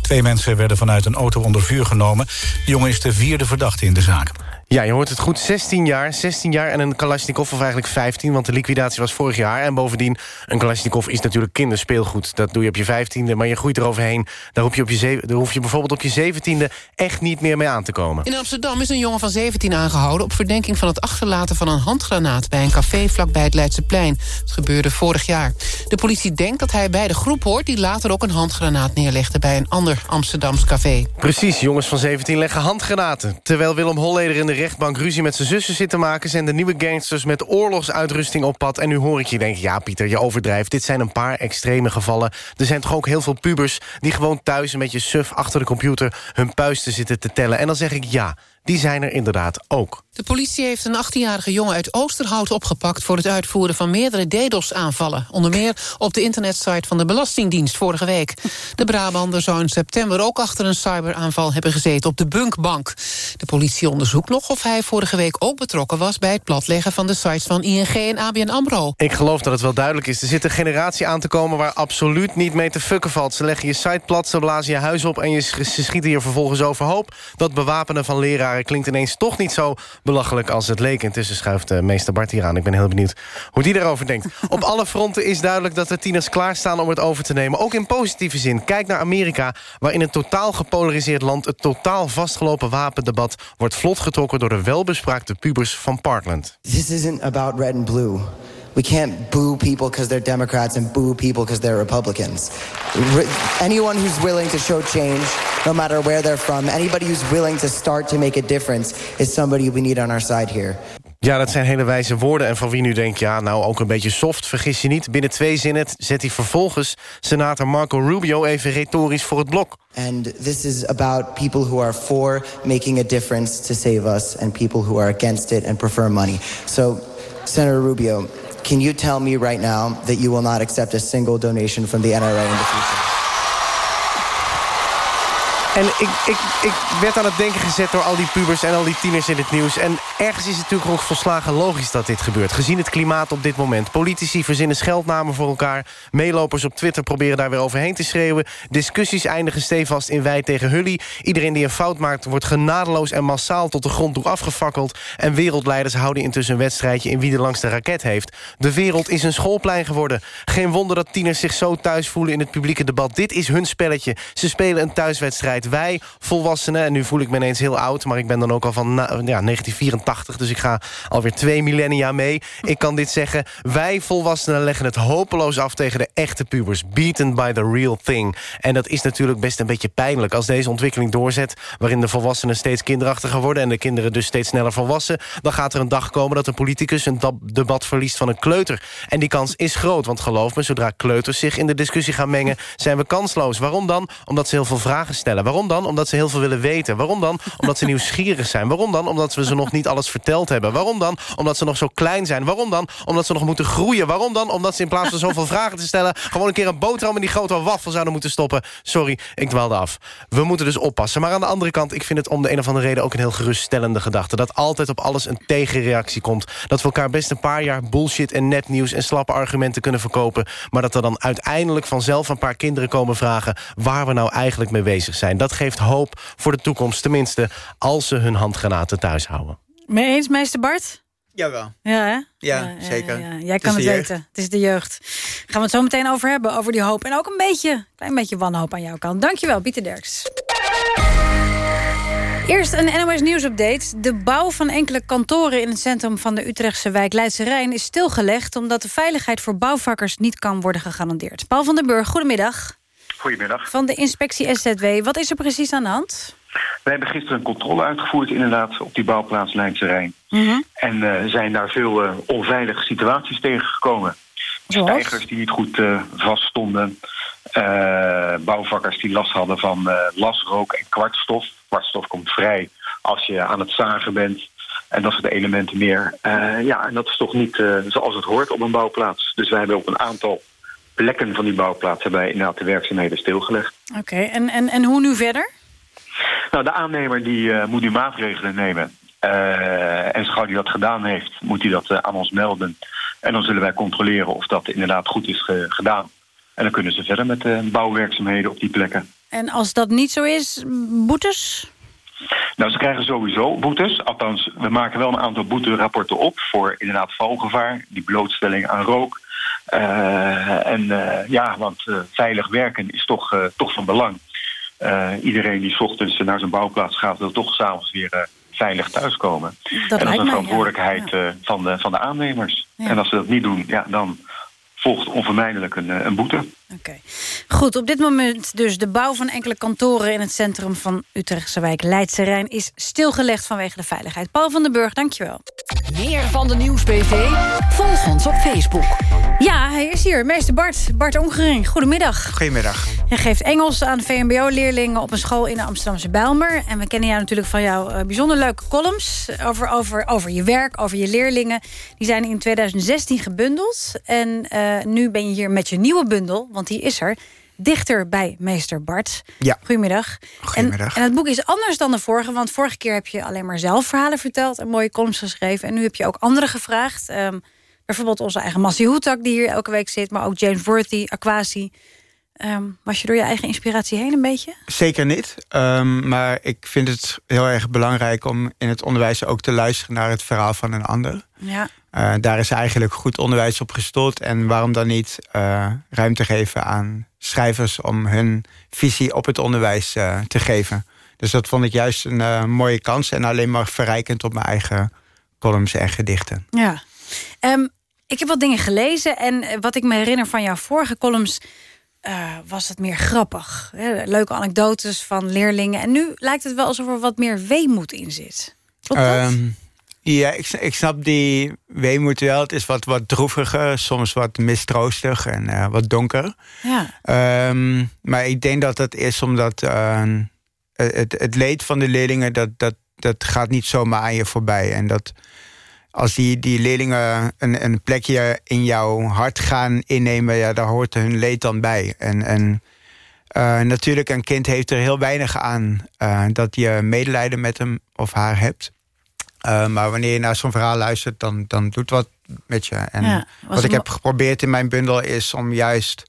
Twee mensen werden vanuit een auto onder vuur genomen. De jongen is de vierde verdachte in de zaak. Ja, je hoort het goed. 16 jaar. 16 jaar en een Kalashnikov of eigenlijk 15, want de liquidatie was vorig jaar. En bovendien, een Kalashnikov is natuurlijk kinderspeelgoed. Dat doe je op je 15e, maar je groeit eroverheen. Daar hoef je, op je, daar hoef je bijvoorbeeld op je 17e echt niet meer mee aan te komen. In Amsterdam is een jongen van 17 aangehouden... op verdenking van het achterlaten van een handgranaat... bij een café vlakbij het Leidseplein. Het gebeurde vorig jaar. De politie denkt dat hij bij de groep hoort... die later ook een handgranaat neerlegde... bij een ander Amsterdams café. Precies, jongens van 17 leggen handgranaten. Terwijl Willem Holleder in de rechtbank ruzie met zijn zussen zit te maken... zijn de nieuwe gangsters met oorlogsuitrusting op pad. En nu hoor ik je denken, ja Pieter, je overdrijft. Dit zijn een paar extreme gevallen. Er zijn toch ook heel veel pubers die gewoon thuis... een beetje suf achter de computer hun puisten zitten te tellen. En dan zeg ik ja, die zijn er inderdaad ook. De politie heeft een 18-jarige jongen uit Oosterhout opgepakt... voor het uitvoeren van meerdere DDoS-aanvallen. Onder meer op de internetsite van de Belastingdienst vorige week. De Brabander zou in september ook achter een cyberaanval hebben gezeten... op de Bunkbank. De politie onderzoekt nog of hij vorige week ook betrokken was... bij het platleggen van de sites van ING en ABN AMRO. Ik geloof dat het wel duidelijk is. Er zit een generatie aan te komen waar absoluut niet mee te fucken valt. Ze leggen je site plat, ze blazen je huis op... en je, ze schieten je vervolgens overhoop. Dat bewapenen van leraren klinkt ineens toch niet zo belachelijk als het leek. Intussen schuift uh, meester Bart hier aan. Ik ben heel benieuwd hoe die erover denkt. Op alle fronten is duidelijk dat de tieners klaarstaan om het over te nemen. Ook in positieve zin. Kijk naar Amerika, waar in een totaal gepolariseerd land... het totaal vastgelopen wapendebat wordt vlot getrokken... door de welbespraakte pubers van Parkland. This isn't about red and blue. We can't boo people because they're Democrats and boo people because they're Republicans. Re- anyone who's willing to show change, no matter where they're from, anybody who's willing to start to make a difference, is somebody we need on our side here. Ja, dat zijn hele wijze woorden. En van wie nu denkt, ja, nou ook een beetje soft, vergis je niet. Binnen twee zinnen zet hij vervolgens senator Marco Rubio even retorisch voor het blok. And this is about people who are for making a difference to save us and people who are against it and prefer money. So, Senator Rubio, can you tell me right now that you will not accept a single donation from the NRA in the future? En ik, ik, ik werd aan het denken gezet door al die pubers en al die tieners in het nieuws. En ergens is het natuurlijk ook volslagen logisch dat dit gebeurt. Gezien het klimaat op dit moment. Politici verzinnen scheldnamen voor elkaar. Meelopers op Twitter proberen daar weer overheen te schreeuwen. Discussies eindigen stevast in wij tegen hully. Iedereen die een fout maakt wordt genadeloos en massaal tot de grond toe afgefakkeld. En wereldleiders houden intussen een wedstrijdje in wie de langste raket heeft. De wereld is een schoolplein geworden. Geen wonder dat tieners zich zo thuis voelen in het publieke debat. Dit is hun spelletje. Ze spelen een thuiswedstrijd. Wij, volwassenen, en nu voel ik me ineens heel oud... maar ik ben dan ook al van ja, 1984, dus ik ga alweer twee millennia mee. Ik kan dit zeggen. Wij, volwassenen, leggen het hopeloos af tegen de echte pubers. Beaten by the real thing. En dat is natuurlijk best een beetje pijnlijk. Als deze ontwikkeling doorzet, waarin de volwassenen steeds kinderachtiger worden... en de kinderen dus steeds sneller volwassen... dan gaat er een dag komen dat een politicus een debat verliest van een kleuter. En die kans is groot, want geloof me, zodra kleuters zich in de discussie gaan mengen... zijn we kansloos. Waarom dan? Omdat ze heel veel vragen stellen. Waarom dan? Omdat ze heel veel willen weten. Waarom dan? Omdat ze nieuwsgierig zijn. Waarom dan? Omdat we ze nog niet alles verteld hebben. Waarom dan? Omdat ze nog zo klein zijn. Waarom dan? Omdat ze nog moeten groeien. Waarom dan? Omdat ze in plaats van zoveel vragen te stellen... gewoon een keer een boterham in die grote wafel zouden moeten stoppen. Sorry, ik dwaalde af. We moeten dus oppassen. Maar aan de andere kant, ik vind het om de een of andere reden... ook een heel geruststellende gedachte. Dat altijd op alles een tegenreactie komt. Dat we elkaar best een paar jaar bullshit en nepnieuws... en slappe argumenten kunnen verkopen. Maar dat er dan uiteindelijk vanzelf een paar kinderen komen vragen... waar we nou eigenlijk mee bezig zijn. Dat geeft hoop voor de toekomst. Tenminste, als ze hun handgranaten thuis houden. Mee eens, meester Bart? Jawel. Ja, hè? Ja, zeker. ja. Jij kan het weten. Het is de jeugd. Gaan we het zo meteen over hebben, over die hoop. En ook een beetje, klein beetje wanhoop aan jouw kant. Dankjewel, Pieter Derks. Eerst een NOS Nieuwsupdate. De bouw van enkele kantoren in het centrum van de Utrechtse wijk Leidse Rijn is stilgelegd omdat de veiligheid voor bouwvakkers niet kan worden gegarandeerd. Paul van den Burg, goedemiddag. Goedemiddag. Van de inspectie SZW. Wat is er precies aan de hand? Wij hebben gisteren een controle uitgevoerd inderdaad op die bouwplaats Leidse Rijn. Mhm. En eh, zijn daar veel eh, onveilige situaties tegengekomen. Zoals? Stijgers die niet goed eh, vaststonden. bouwvakkers die last hadden van lasrook en kwartstof. Kwartstof komt vrij als je aan het zagen bent en dat soort elementen meer. Ja, en dat is toch niet zoals het hoort op een bouwplaats. Dus wij hebben op een aantal plekken van die bouwplaats... hebben wij inderdaad de werkzaamheden stilgelegd. Oké, en, en, en hoe nu verder? Nou, de aannemer die eh, moet nu maatregelen nemen. Eh, en zo gauw hij dat gedaan heeft, moet hij dat eh, aan ons melden. En dan zullen wij controleren of dat inderdaad goed is ge- gedaan. En dan kunnen ze verder met de bouwwerkzaamheden op die plekken. En als dat niet zo is, boetes? Nou, ze krijgen sowieso boetes. Althans, we maken wel een aantal boeterapporten op... voor inderdaad valgevaar, die blootstelling aan rook. Eh, en eh, ja, want eh, veilig werken is toch, toch van belang. Iedereen die 's ochtends naar zijn bouwplaats gaat... wil toch s'avonds weer veilig thuiskomen. Dat en dat is een verantwoordelijkheid van, de, van de aannemers. Ja. En als ze dat niet doen, ja, dan volgt onvermijdelijk een, een boete. Goed, op dit moment dus de bouw van enkele kantoren... in het centrum van Utrechtse wijk Leidse Rijn... is stilgelegd vanwege de veiligheid. Paul van den Burg, dankjewel. Meer van de Nieuwsbv? Volg ons op Facebook. Ja, hij is hier. Meester Bart. Bart Ongering, goedemiddag. Goedemiddag. Hij geeft Engels aan VMBO-leerlingen op een school in de Amsterdamse Bijlmer. En we kennen jou natuurlijk van jouw eh, bijzonder leuke columns... Over, over, over je werk, over je leerlingen. Die zijn in 2016 gebundeld. En eh, nu ben je hier met je nieuwe bundel, want die is er... Dichter bij meester Bart. Ja. Goedemiddag. Goedemiddag. En, en het boek is anders dan de vorige, want vorige keer heb je alleen maar zelf verhalen verteld en mooie columns geschreven. En nu heb je ook anderen gevraagd. Ehm, bijvoorbeeld onze eigen Massie Hoetak, die hier elke week zit, maar ook James Worthy, Aquasi. Ehm, was je door je eigen inspiratie heen een beetje? Zeker niet. Ehm, maar ik vind het heel erg belangrijk om in het onderwijs ook te luisteren naar het verhaal van een ander. Ja. Eh, daar is eigenlijk goed onderwijs op gestoeld. En waarom dan niet eh, ruimte geven aan schrijvers om hun visie op het onderwijs eh, te geven. Dus dat vond ik juist een mooie kans en alleen maar verrijkend op mijn eigen columns en gedichten. Ja. Ehm, ik heb wat dingen gelezen en wat ik me herinner van jouw vorige columns... eh, was het meer grappig. Leuke anekdotes van leerlingen. En nu lijkt het wel alsof er wat meer weemoed in zit. Klopt dat? Ehm, ja, ik, ik snap die weemoed wel. Het is wat, wat droeviger, soms wat mistroostig en eh, wat donker. ja. Ehm, maar ik denk dat dat is omdat eh, het, het leed van de leerlingen... Dat, dat, dat gaat niet zomaar aan je voorbij. En dat als die, die leerlingen een, een plekje in jouw hart gaan innemen... Ja, daar hoort hun leed dan bij. En, en eh, natuurlijk, een kind heeft er heel weinig aan... eh, dat je medelijden met hem of haar hebt. Uh, maar wanneer je naar zo'n verhaal luistert, dan, dan doet wat met je. En Ja, wat ik heb geprobeerd in mijn bundel is om juist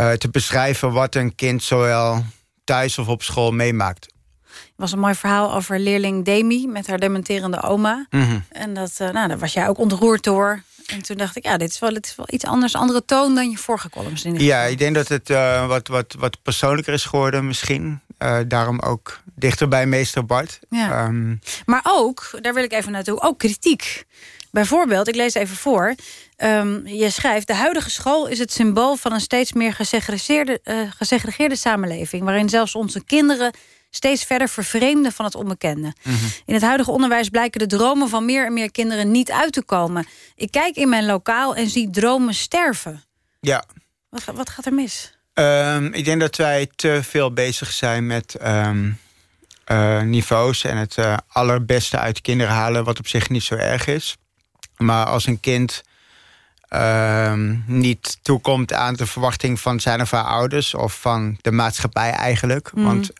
uh, te beschrijven wat een kind zowel thuis of op school meemaakt. Was een mooi verhaal over leerling Demi met haar dementerende oma. Mm -hmm. En dat, uh, nou, daar was jij ook ontroerd door. En toen dacht ik, ja, dit is wel, dit is wel iets anders, andere toon dan je vorige columns. In ja, ik denk dat het uh, wat, wat, wat persoonlijker is geworden misschien. Uh, daarom ook dichter bij meester Bart. Ja. Um, maar ook, daar wil ik even naartoe, ook kritiek. Bijvoorbeeld, ik lees even voor. Um, je schrijft, de huidige school is het symbool van een steeds meer gesegregeerde, gesegregeerde samenleving... waarin zelfs onze kinderen steeds verder vervreemden van het onbekende. Mm -hmm. In het huidige onderwijs blijken de dromen van meer en meer kinderen niet uit te komen. Ik kijk in mijn lokaal en zie dromen sterven. Ja. Wat, wat gaat er mis? Um, ik denk dat wij te veel bezig zijn met um, uh, niveaus... en het uh, allerbeste uit kinderen halen, wat op zich niet zo erg is. Maar als een kind um, niet toekomt aan de verwachting van zijn of haar ouders... of van de maatschappij eigenlijk... Mm. want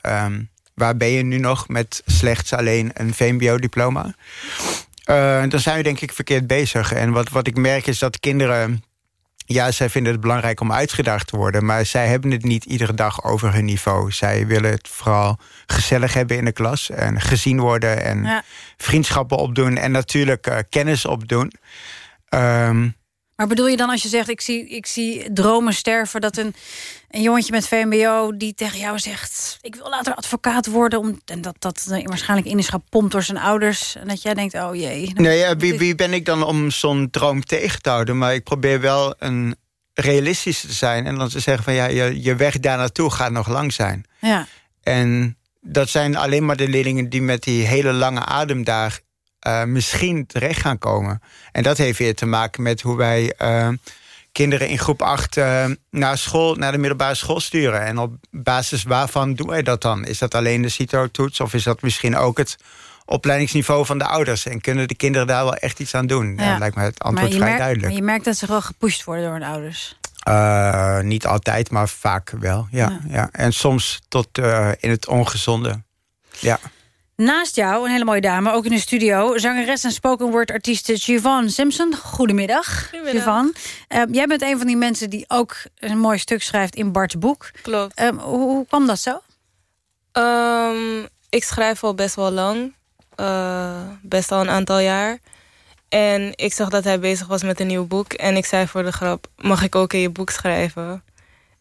waar ben je nu nog met slechts alleen een VMBO-diploma? Uh, dan zijn we denk ik verkeerd bezig. En wat, wat ik merk is dat kinderen... Ja, zij vinden het belangrijk om uitgedaagd te worden... maar zij hebben het niet iedere dag over hun niveau. Zij willen het vooral gezellig hebben in de klas... en gezien worden en ja. vriendschappen opdoen... en natuurlijk uh, kennis opdoen. Um, maar bedoel je dan als je zegt, ik zie, ik zie dromen sterven... dat een, een jongetje met VMBO die tegen jou zegt... ik wil later advocaat worden... Om, en dat dat waarschijnlijk in is gepompt door zijn ouders... en dat jij denkt, oh jee. Nee, ja, wie, wie ben ik dan om zo'n droom tegen te houden? Maar ik probeer wel een realistisch te zijn... en dan te zeggen van ja, je, je weg daar naartoe gaat nog lang zijn. Ja. En dat zijn alleen maar de leerlingen die met die hele lange adem daar... Uh, misschien terecht gaan komen. En dat heeft weer te maken met hoe wij uh, kinderen in groep 8 uh, naar school, naar de middelbare school sturen. En op basis waarvan doen wij dat dan? Is dat alleen de CITO-toets of is dat misschien ook het opleidingsniveau van de ouders? En kunnen de kinderen daar wel echt iets aan doen? Ja. Lijkt me het antwoord vrij merkt, duidelijk. Maar je merkt dat ze wel gepusht worden door hun ouders. Uh, niet altijd, maar vaak wel. Ja, ja. ja. En soms tot uh, in het ongezonde. Ja. Naast jou, een hele mooie dame, ook in de studio... zangeres en spoken word artieste Siobhan Simpson. Goedemiddag, Goedemiddag. Siobhan. Uh, jij bent een van die mensen die ook een mooi stuk schrijft in Bart's boek. Klopt. Uh, hoe, hoe, kwam dat zo? Um, ik schrijf al best wel lang. Uh, best al een aantal jaar. En ik zag dat hij bezig was met een nieuw boek. En ik zei voor de grap, mag ik ook in je boek schrijven?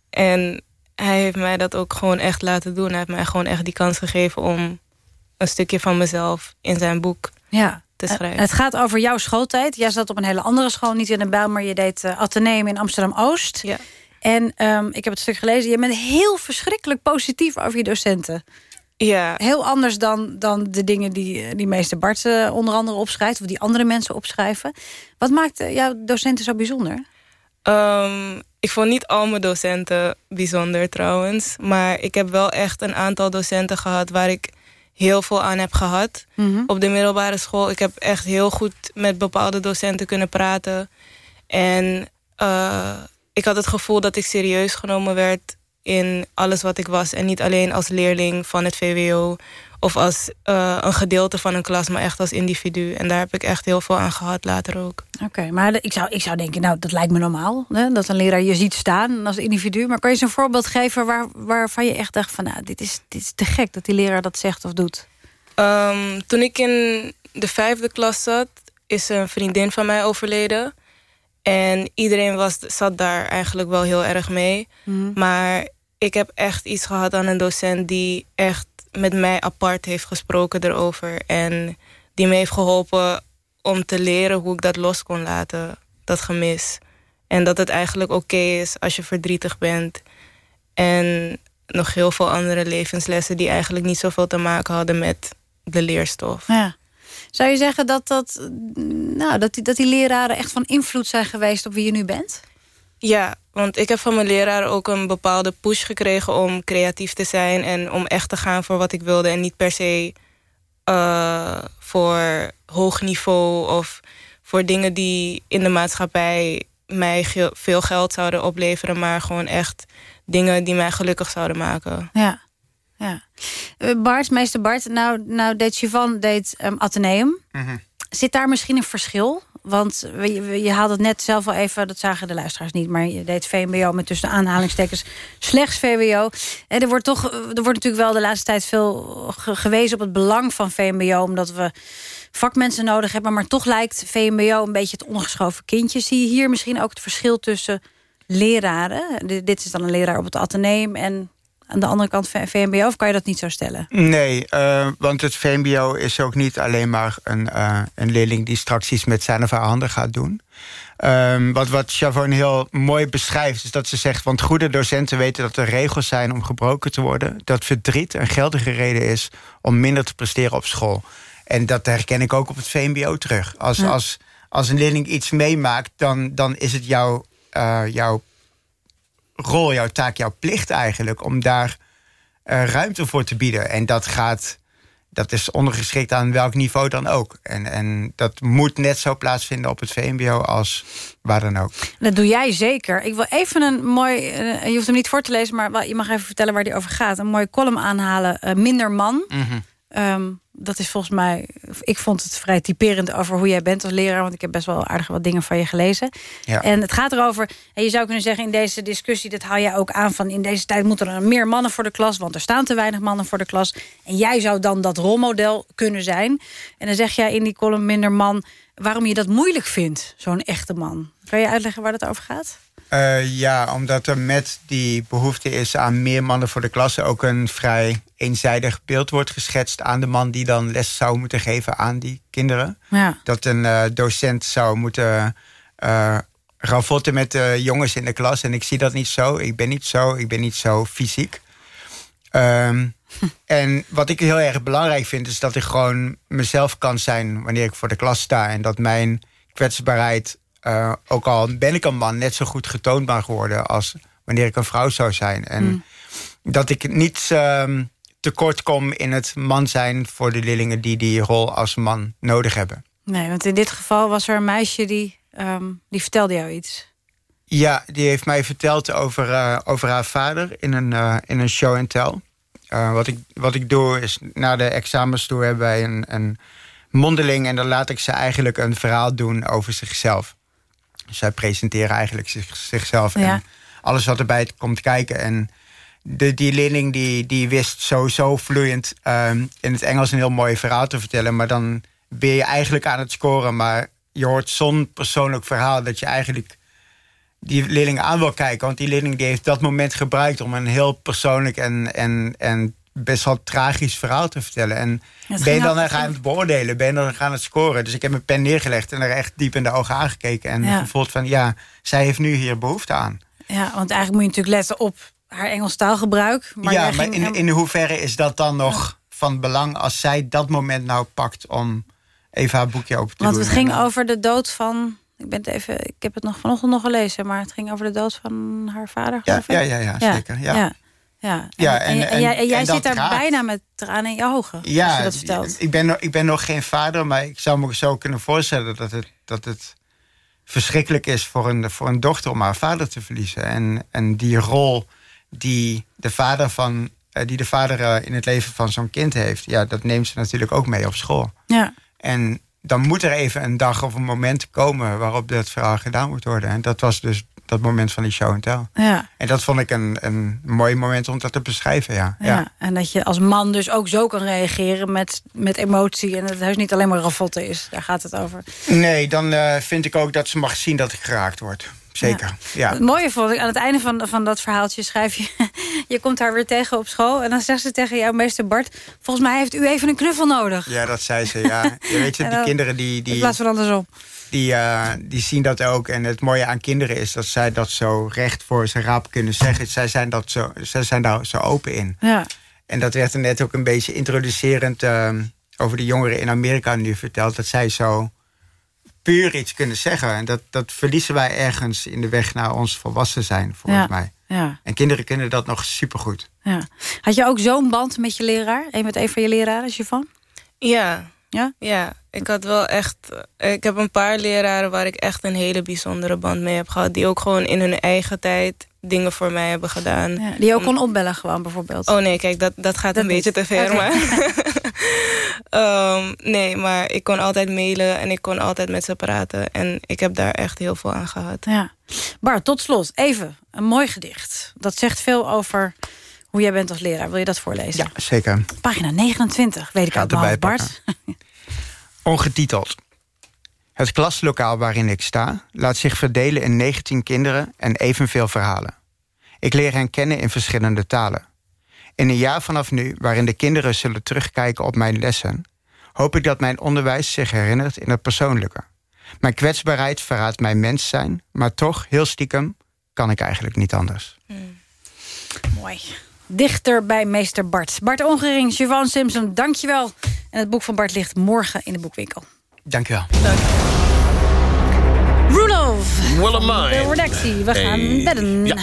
En hij heeft mij dat ook gewoon echt laten doen. Hij heeft mij gewoon echt die kans gegeven om een stukje van mezelf in zijn boek ja. te schrijven. Het gaat over jouw schooltijd. Jij zat op een hele andere school, niet in de Bijl... maar je deed uh, Atheneum in Amsterdam-Oost. Ja. En um, ik heb het stuk gelezen. Je bent heel verschrikkelijk positief over je docenten. Ja. Heel anders dan, dan de dingen die, die meester Bart uh, onder andere opschrijft... of die andere mensen opschrijven. Wat maakt uh, jouw docenten zo bijzonder? Um, ik vond niet al mijn docenten bijzonder trouwens. Maar ik heb wel echt een aantal docenten gehad... waar ik heel veel aan heb gehad mm -hmm. op de middelbare school. Ik heb echt heel goed met bepaalde docenten kunnen praten. En uh, ik had het gevoel dat ik serieus genomen werd in alles wat ik was. En niet alleen als leerling van het VWO of als uh, een gedeelte van een klas, maar echt als individu. En daar heb ik echt heel veel aan gehad later ook. Oké, okay, maar ik zou, ik zou denken, nou, dat lijkt me normaal. Hè? Dat een leraar je ziet staan als individu. Maar kan je eens een voorbeeld geven waar, waarvan je echt dacht van... nou, dit is, dit is te gek dat die leraar dat zegt of doet? Um, toen ik in de vijfde klas zat, is een vriendin van mij overleden. En iedereen was, zat daar eigenlijk wel heel erg mee. Mm. Maar ik heb echt iets gehad aan een docent die echt met mij apart heeft gesproken erover. En die me heeft geholpen om te leren hoe ik dat los kon laten, dat gemis. En dat het eigenlijk oké is als je verdrietig bent. En nog heel veel andere levenslessen die eigenlijk niet zoveel te maken hadden met de leerstof. Ja. Zou je zeggen dat, dat, nou, dat, die, dat die leraren echt van invloed zijn geweest op wie je nu bent? Ja, want ik heb van mijn leraren ook een bepaalde push gekregen om creatief te zijn en om echt te gaan voor wat ik wilde en niet per se uh, voor hoog niveau of voor dingen die in de maatschappij mij veel geld zouden opleveren, maar gewoon echt dingen die mij gelukkig zouden maken. Ja, ja. Bart, meester Bart, nou, nou deed Sivan deed um, Atheneum. Mm -hmm. Zit daar misschien een verschil? Want je, haalde het net zelf al even, dat zagen de luisteraars niet... maar je deed VMBO met tussen aanhalingstekens slechts VWO. En er wordt, toch, er wordt natuurlijk wel de laatste tijd veel ge gewezen op het belang van VMBO... omdat we vakmensen nodig hebben. Maar toch lijkt VMBO een beetje het ongeschoven kindje. Zie je hier misschien ook het verschil tussen leraren? Dit is dan een leraar op het ateneum en aan de andere kant VMBO? Of kan je dat niet zo stellen? Nee, uh, want het VMBO is ook niet alleen maar een, uh, een leerling... die straks iets met zijn of haar handen gaat doen. Um, wat, wat Chavon heel mooi beschrijft, is dat ze zegt... want goede docenten weten dat er regels zijn om gebroken te worden. Dat verdriet een geldige reden is om minder te presteren op school. En dat herken ik ook op het VMBO terug. Als, ja. als, als een leerling iets meemaakt, dan, dan is het jouw, uh, jouw rol, jouw taak, jouw plicht eigenlijk... om daar uh, ruimte voor te bieden. En dat gaat... Dat is ondergeschikt aan welk niveau dan ook. En, en dat moet net zo plaatsvinden op het VMBO als waar dan ook. Dat doe jij zeker. Ik wil even een mooi... Uh, je hoeft hem niet voor te lezen, maar je mag even vertellen waar die over gaat. Een mooie column aanhalen. Uh, minder man. Mm -hmm. um, dat is volgens mij... Ik vond het vrij typerend over hoe jij bent als leraar... want ik heb best wel aardig wat dingen van je gelezen. Ja. En het gaat erover... En je zou kunnen zeggen in deze discussie... dat hou jij ook aan van... in deze tijd moeten er meer mannen voor de klas... want er staan te weinig mannen voor de klas. En jij zou dan dat rolmodel kunnen zijn. En dan zeg jij in die column minder man... waarom je dat moeilijk vindt, zo'n echte man. Kan je uitleggen waar dat over gaat? Uh, ja, omdat er met die behoefte is aan meer mannen voor de klasse... ook een vrij eenzijdig beeld wordt geschetst aan de man... die dan les zou moeten geven aan die kinderen. Ja. Dat een uh, docent zou moeten uh, ravotten met de jongens in de klas. En ik zie dat niet zo. Ik ben niet zo. Ik ben niet zo fysiek. Um, en wat ik heel erg belangrijk vind... is dat ik gewoon mezelf kan zijn wanneer ik voor de klas sta. En dat mijn kwetsbaarheid... eh, ook al ben ik een man, net zo goed getoond mag worden als wanneer ik een vrouw zou zijn. En Mm. dat ik niet ehm, tekort kom in het man zijn voor de leerlingen die die rol als man nodig hebben. Nee, want in dit geval was er een meisje die, ehm, die vertelde jou iets. Ja, die heeft mij verteld over, eh, over haar vader in een, eh, in een show and tell. Eh, wat, ik, wat ik doe is, na de examens toe hebben wij een, een mondeling... en dan laat ik ze eigenlijk een verhaal doen over zichzelf. Zij presenteren eigenlijk zich, zichzelf Ja. en alles wat erbij komt kijken. En de, die leerling die, die wist sowieso vloeiend ehm, in het Engels een heel mooi verhaal te vertellen... maar dan ben je eigenlijk aan het scoren... maar je hoort zo'n persoonlijk verhaal dat je eigenlijk die leerling aan wil kijken. Want die leerling die heeft dat moment gebruikt om een heel persoonlijk en, en, en best wel tragisch verhaal te vertellen. En ben je dan al- echt aan het beoordelen? Ben je dan gaan het scoren? Dus ik heb mijn pen neergelegd en er echt diep in de ogen aangekeken. En Ja. gevoeld van ja, zij heeft nu hier behoefte aan. Ja, want eigenlijk moet je natuurlijk letten op haar Engels taalgebruik. Maar ja, maar in, in hoeverre is dat dan nog van belang als zij dat moment nou pakt om even haar boekje open te Want doen? het ging over de dood van... Ik, ben het even, ik heb het nog vanochtend nog gelezen, maar het ging over de dood van haar vader. Ja, ik. ja, ja, ja, zeker, ja. ja. ja. En, Ja, en, en- en jij, en zit daar raakt. bijna met tranen in je ogen. als je Ja, dat vertelt. ik ben, nog- ik ben nog geen vader, maar ik zou me zo kunnen voorstellen dat het, dat het verschrikkelijk is voor een, voor een dochter om haar vader te verliezen. En, en die rol die de vader, van, eh, die de vader eh, in het leven van zo'n kind heeft, ja, dat neemt ze natuurlijk ook mee op school. Ja. En dan moet er even een dag of een moment komen waarop dat verhaal gedaan moet worden. En dat was dus dat moment van die show and tell. Ja. En dat vond ik een, een mooi moment om dat te beschrijven, ja. Ja. en dat je als man dus ook zo kan reageren met, met emotie... en dat het heus niet alleen maar ravotten is. Daar gaat het over. Nee, dan eh, vind ik ook dat ze mag zien dat ik geraakt word. Zeker, ja. Het mooie vond ik, aan het einde van, van dat verhaaltje schrijf je... je komt haar weer tegen op school en dan zegt ze tegen jou, meester Bart... volgens mij heeft u even een knuffel nodig. Ja, dat zei ze, ja. Je weet je, die dan- kinderen die... In die plaats van andersom. die, eh, die zien dat ook. En het mooie aan kinderen is dat zij dat zo recht voor ze raap kunnen zeggen. Zij zijn, dat zo, zij zijn daar zo open in. Ja. En dat werd er net ook een beetje introducerend eh, over de jongeren in Amerika nu verteld. Dat zij zo puur iets kunnen zeggen. En dat, dat verliezen wij ergens in de weg naar ons volwassen zijn, volgens Ja. mij. Ja. En kinderen kunnen dat nog supergoed. Ja. Had je ook zo'n band met je leraar? Een met een van je leraren, van? Ja. Ja? Ja, ik had wel echt... eh, Ik heb een paar leraren waar ik echt een hele bijzondere band mee heb gehad. Die ook gewoon in hun eigen tijd dingen voor mij hebben gedaan. Ja, die ook kon opbellen gewoon bijvoorbeeld. Oh nee, kijk, dat, dat gaat Dat een beetje te ver. Maar Ehm, nee, maar ik kon altijd mailen en ik kon altijd met ze praten. En ik heb daar echt heel veel aan gehad. Ja. Bart, tot slot, even een mooi gedicht. Dat zegt veel over hoe jij bent als leraar. Wil je dat voorlezen? Ja, zeker. Pagina 29, weet ik uit het mijn hoofd, Bart. Ongetiteld. Het klaslokaal waarin ik sta laat zich verdelen in 19 kinderen en evenveel verhalen. Ik leer hen kennen in verschillende talen. In een jaar vanaf nu, waarin de kinderen zullen terugkijken op mijn lessen, hoop ik dat mijn onderwijs zich herinnert in het persoonlijke. Mijn kwetsbaarheid verraadt mijn mens zijn, maar toch, heel stiekem, kan ik eigenlijk niet anders. Mooi. Dichter bij meester Bart. Bart Ongering, Siobhan Simpson, dankjewel. En het boek van Bart ligt morgen in de boekwinkel. Dank Willemijn. de redactie. We gaan Hey. bedden. Ja.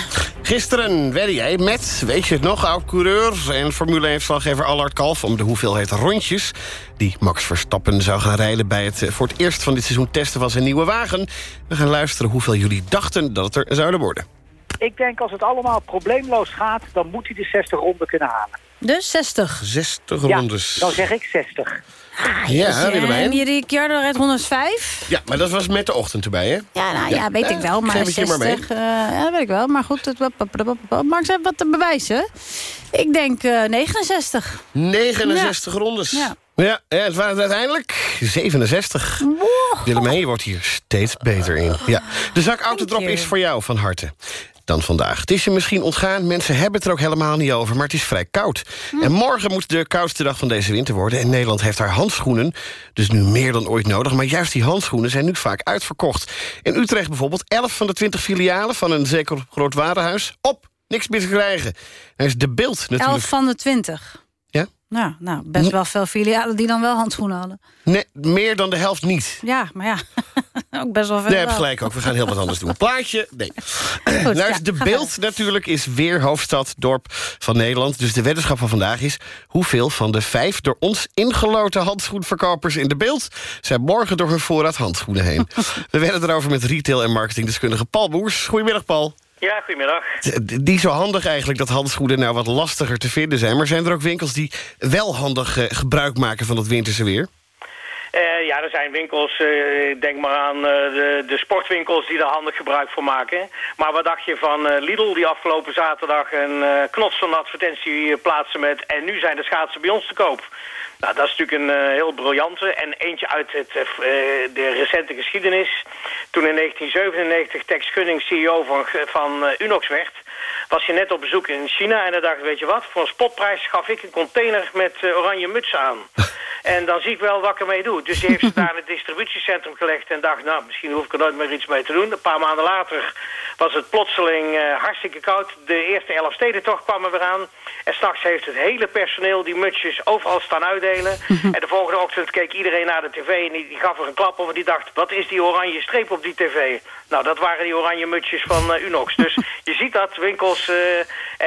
Gisteren wedde jij met, weet je het nog, oud-coureur... en Formule 1-verslaggever Allard Kalf... om de hoeveelheid rondjes die Max Verstappen zou gaan rijden... bij het eh, voor het eerst van dit seizoen testen van zijn nieuwe wagen. We gaan luisteren hoeveel jullie dachten dat het er zouden worden. Ik denk als het allemaal probleemloos gaat, dan moet hij de 60 ronden kunnen halen. De 60. 60 Ja, rondes. dan zeg ik 60. Ja, Willemijn. En die Ricciardo rijdt 105. Ja, maar dat was met de ochtend erbij, hè? Ja, nou ja, weet ik wel. Maar geef het je 60, maar mee. eh, ja, dat weet ik wel. Maar goed, het, Max heeft wat te bewijzen. Ik denk eh 69. 69 rondes. Ja. Ja, ja, het waren uiteindelijk 67. Willemijn, je wordt hier steeds beter in. Ja. De zak autodrop you. is voor jou van harte. Dan vandaag. Het is je misschien ontgaan, mensen hebben het er ook helemaal niet over... maar het is vrij koud. En morgen moet de koudste dag van deze winter worden... en Nederland heeft haar handschoenen, dus nu meer dan ooit nodig... maar juist die handschoenen zijn nu vaak uitverkocht. In Utrecht bijvoorbeeld 11 van de 20 filialen... van een zeker groot warenhuis op, niks meer te krijgen. Er is de beeld natuurlijk... 11 van de 20. Ja? Nou, nou, best wel veel filialen die dan wel handschoenen hadden. Nee, meer dan de helft niet. Ja, maar ja. ook best wel veel. Nee, heb gelijk ook. We gaan heel wat anders doen. Plaatje? Nee. nou ja, is de beeld natuurlijk is weer hoofdstad, dorp van Nederland. Dus de weddenschap van vandaag is... hoeveel van de vijf door ons ingeloten handschoenverkopers in de beeld... zijn morgen door hun voorraad handschoenen heen. We werden erover met retail- en marketingdeskundige Paul Boers. Goedemiddag, Paul. Ja, goedemiddag. Die zo handig eigenlijk dat handschoenen nou wat lastiger te vinden zijn. Maar zijn er ook winkels die wel handig eh, gebruik maken van dat winterse weer? Eh, ja, er zijn winkels, eh, denk maar aan de, de sportwinkels die er handig gebruik van maken. Maar wat dacht je van Lidl die afgelopen zaterdag een knots van advertentie plaatsen met... en nu zijn de schaatsen bij ons te koop. Nou, dat is natuurlijk een eh, heel briljante en eentje uit het, eh, eh, de recente geschiedenis. Toen in 1997 Tex Gunning CEO van, van Unox werd... was je net op bezoek in China en dan dacht ik, weet je wat... voor een spotprijs gaf ik een container met eh, oranje muts aan. En dan zie ik wel wat ik ermee doe. Dus die heeft ze daar in het distributiecentrum gelegd en dacht... nou, misschien hoef ik er nooit meer iets mee te doen. Een paar maanden later was het plotseling eh, hartstikke koud. De eerste elf stedentocht kwam er weer aan. En s'nachts heeft het hele personeel die mutsjes overal staan uitdelen. En de volgende ochtend keek iedereen naar de tv en die, die gaf er een klap op... en die dacht, wat is die oranje streep op die tv? Nou, dat waren die oranje mutsjes van eh, Unox. Dus je ziet dat winkels eh,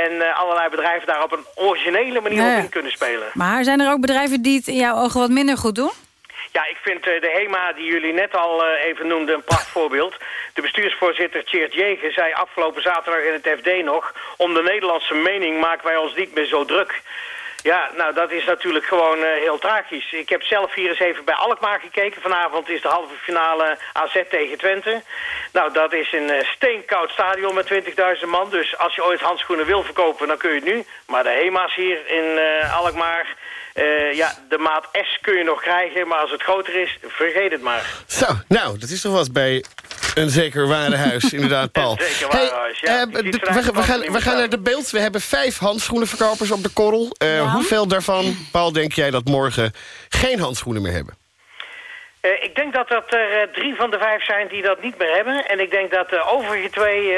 en eh, allerlei bedrijven daar op een originele manier op in kunnen spelen. Maar zijn er ook bedrijven die het in jouw ogen wat minder goed doen? Ja, ik vind eh, de HEMA die jullie net al even noemden een prachtvoorbeeld. De bestuursvoorzitter Tjeerd zei afgelopen zaterdag in het FD nog... om de Nederlandse mening maken wij ons niet meer zo druk. Ja, nou dat is natuurlijk gewoon eh, heel tragisch. Ik heb zelf hier eens even bij Alkmaar gekeken. Vanavond is de halve finale AZ tegen Twente. Nou, dat is een eh, steenkoud stadion met 20.000 man. Dus als je ooit handschoenen wil verkopen, dan kun je het nu. Maar de HEMA's hier in eh, Alkmaar... ja, de maat S kun je nog krijgen, maar als het groter is, vergeet het maar. Zo, nou, dat is toch wat bij een zeker warenhuis, inderdaad, Paul. Een zeker ja. we, gaan, we gaan naar de beeld. We hebben vijf handschoenenverkopers op de korrel. Eh, Hoeveel daarvan, Paul, denk jij dat morgen geen handschoenen meer hebben? Eh, ik denk dat dat er eh, drie van de vijf zijn die dat niet meer hebben. En ik denk dat de overige twee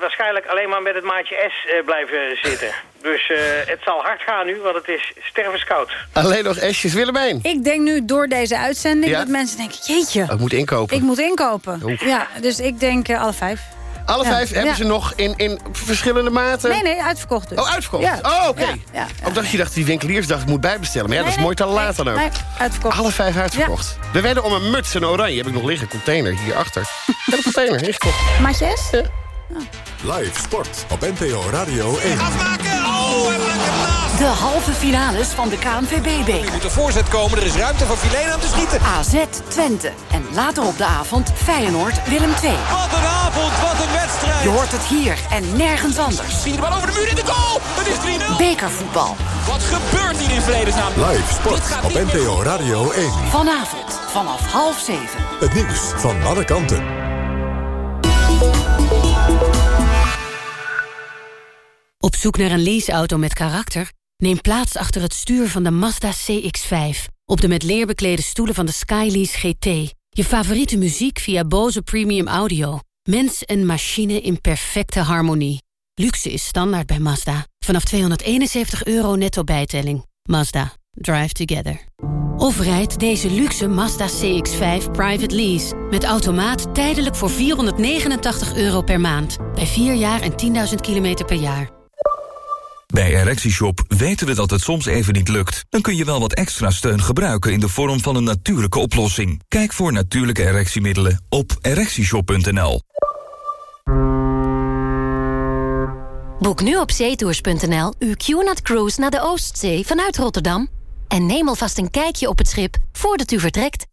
waarschijnlijk alleen maar met het maatje S blijven zitten. Dus eh, het zal hard gaan nu, want het is stervenskoud. Alleen nog Esjes Willemijn. Ik denk nu door deze uitzending Ja? dat mensen denken... jeetje, Ik moet inkopen. ik moet inkopen. Oef. Ja, dus ik denk eh, alle vijf. Alle Ja. vijf hebben Ja. ze nog in, in verschillende maten? Nee, nee, uitverkocht dus. Oh, uitverkocht? Ja. Oh, oké. Ja, ja, Ook dacht je dacht die winkeliers dacht ik moet bijbestellen. Maar ja, Nee, dat is mooi te nee, laat dan ook. nee, uitverkocht. Alle vijf uitverkocht. We werden om een muts en oranje. Heb ik nog liggen. Container hierachter. Ik heb een container ingekocht. Maatje S? Live sport op NPO Radio 1. De halve finales van de KNVB-beker. Er moet een voorzet komen, er is ruimte voor Filena om te schieten. AZ Twente. En later op de avond Feyenoord Willem II. Wat een avond, wat een wedstrijd. Je hoort het hier en nergens anders. Zie de bal over de muur in de goal. Het is 3-0. Bekervoetbal. Wat gebeurt hier in vredesnaam? Live sport op NPO Radio 1. Vanavond vanaf half zeven. Het nieuws van alle kanten. Op zoek naar een leaseauto met karakter? Neem plaats achter het stuur van de Mazda CX-5. Op de met leer beklede stoelen van de Skylease GT. Je favoriete muziek via Bose Premium Audio. Mens en machine in perfecte harmonie. Luxe is standaard bij Mazda. Vanaf 271 euro netto bijtelling. Mazda. Drive together. Of rijd deze luxe Mazda CX-5 private lease. Met automaat tijdelijk voor 489 euro per maand. Bij 4 jaar en 10.000 kilometer per jaar. Bij ErectieShop weten we dat het soms even niet lukt. Dan kun je wel wat extra steun gebruiken in de vorm van een natuurlijke oplossing. Kijk voor natuurlijke erectiemiddelen op ErectieShop.nl. Boek nu op zeetours.nl uw QNAT Cruise naar de Oostzee vanuit Rotterdam. En neem alvast een kijkje op het schip voordat u vertrekt.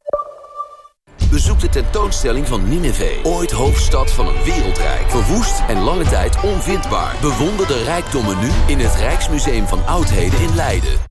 Bezoek de tentoonstelling van Nineveh, ooit hoofdstad van een wereldrijk. Verwoest en lange tijd onvindbaar. Bewonder de rijkdommen nu in het Rijksmuseum van Oudheden in Leiden.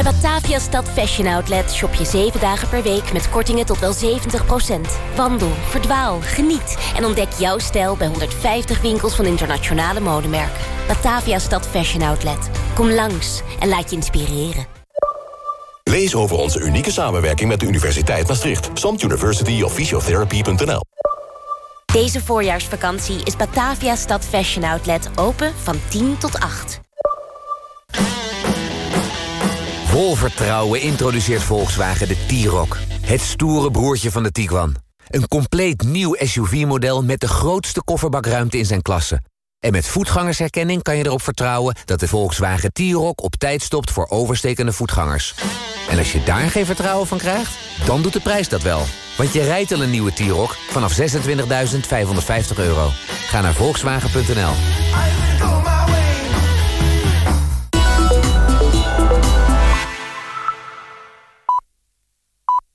Bij Batavia Stad Fashion Outlet shop je 7 dagen per week met kortingen tot wel 70%. Wandel, verdwaal, geniet en ontdek jouw stijl bij 150 winkels van internationale modemerken. Batavia Stad Fashion Outlet. Kom langs en laat je inspireren. Lees over onze unieke samenwerking met de Universiteit Maastricht. samtuniversityofphysiotherapy.nl Deze voorjaarsvakantie is Batavia Stad Fashion Outlet open van 10 tot 8. Vol vertrouwen introduceert Volkswagen de T-Roc. Het stoere broertje van de Tiguan. Een compleet nieuw SUV-model met de grootste kofferbakruimte in zijn klasse. En met voetgangersherkenning kan je erop vertrouwen... dat de Volkswagen T-Roc op tijd stopt voor overstekende voetgangers. En als je daar geen vertrouwen van krijgt, dan doet de prijs dat wel. Want je rijdt al een nieuwe T-Roc vanaf 26.550 euro. Ga naar Volkswagen.nl.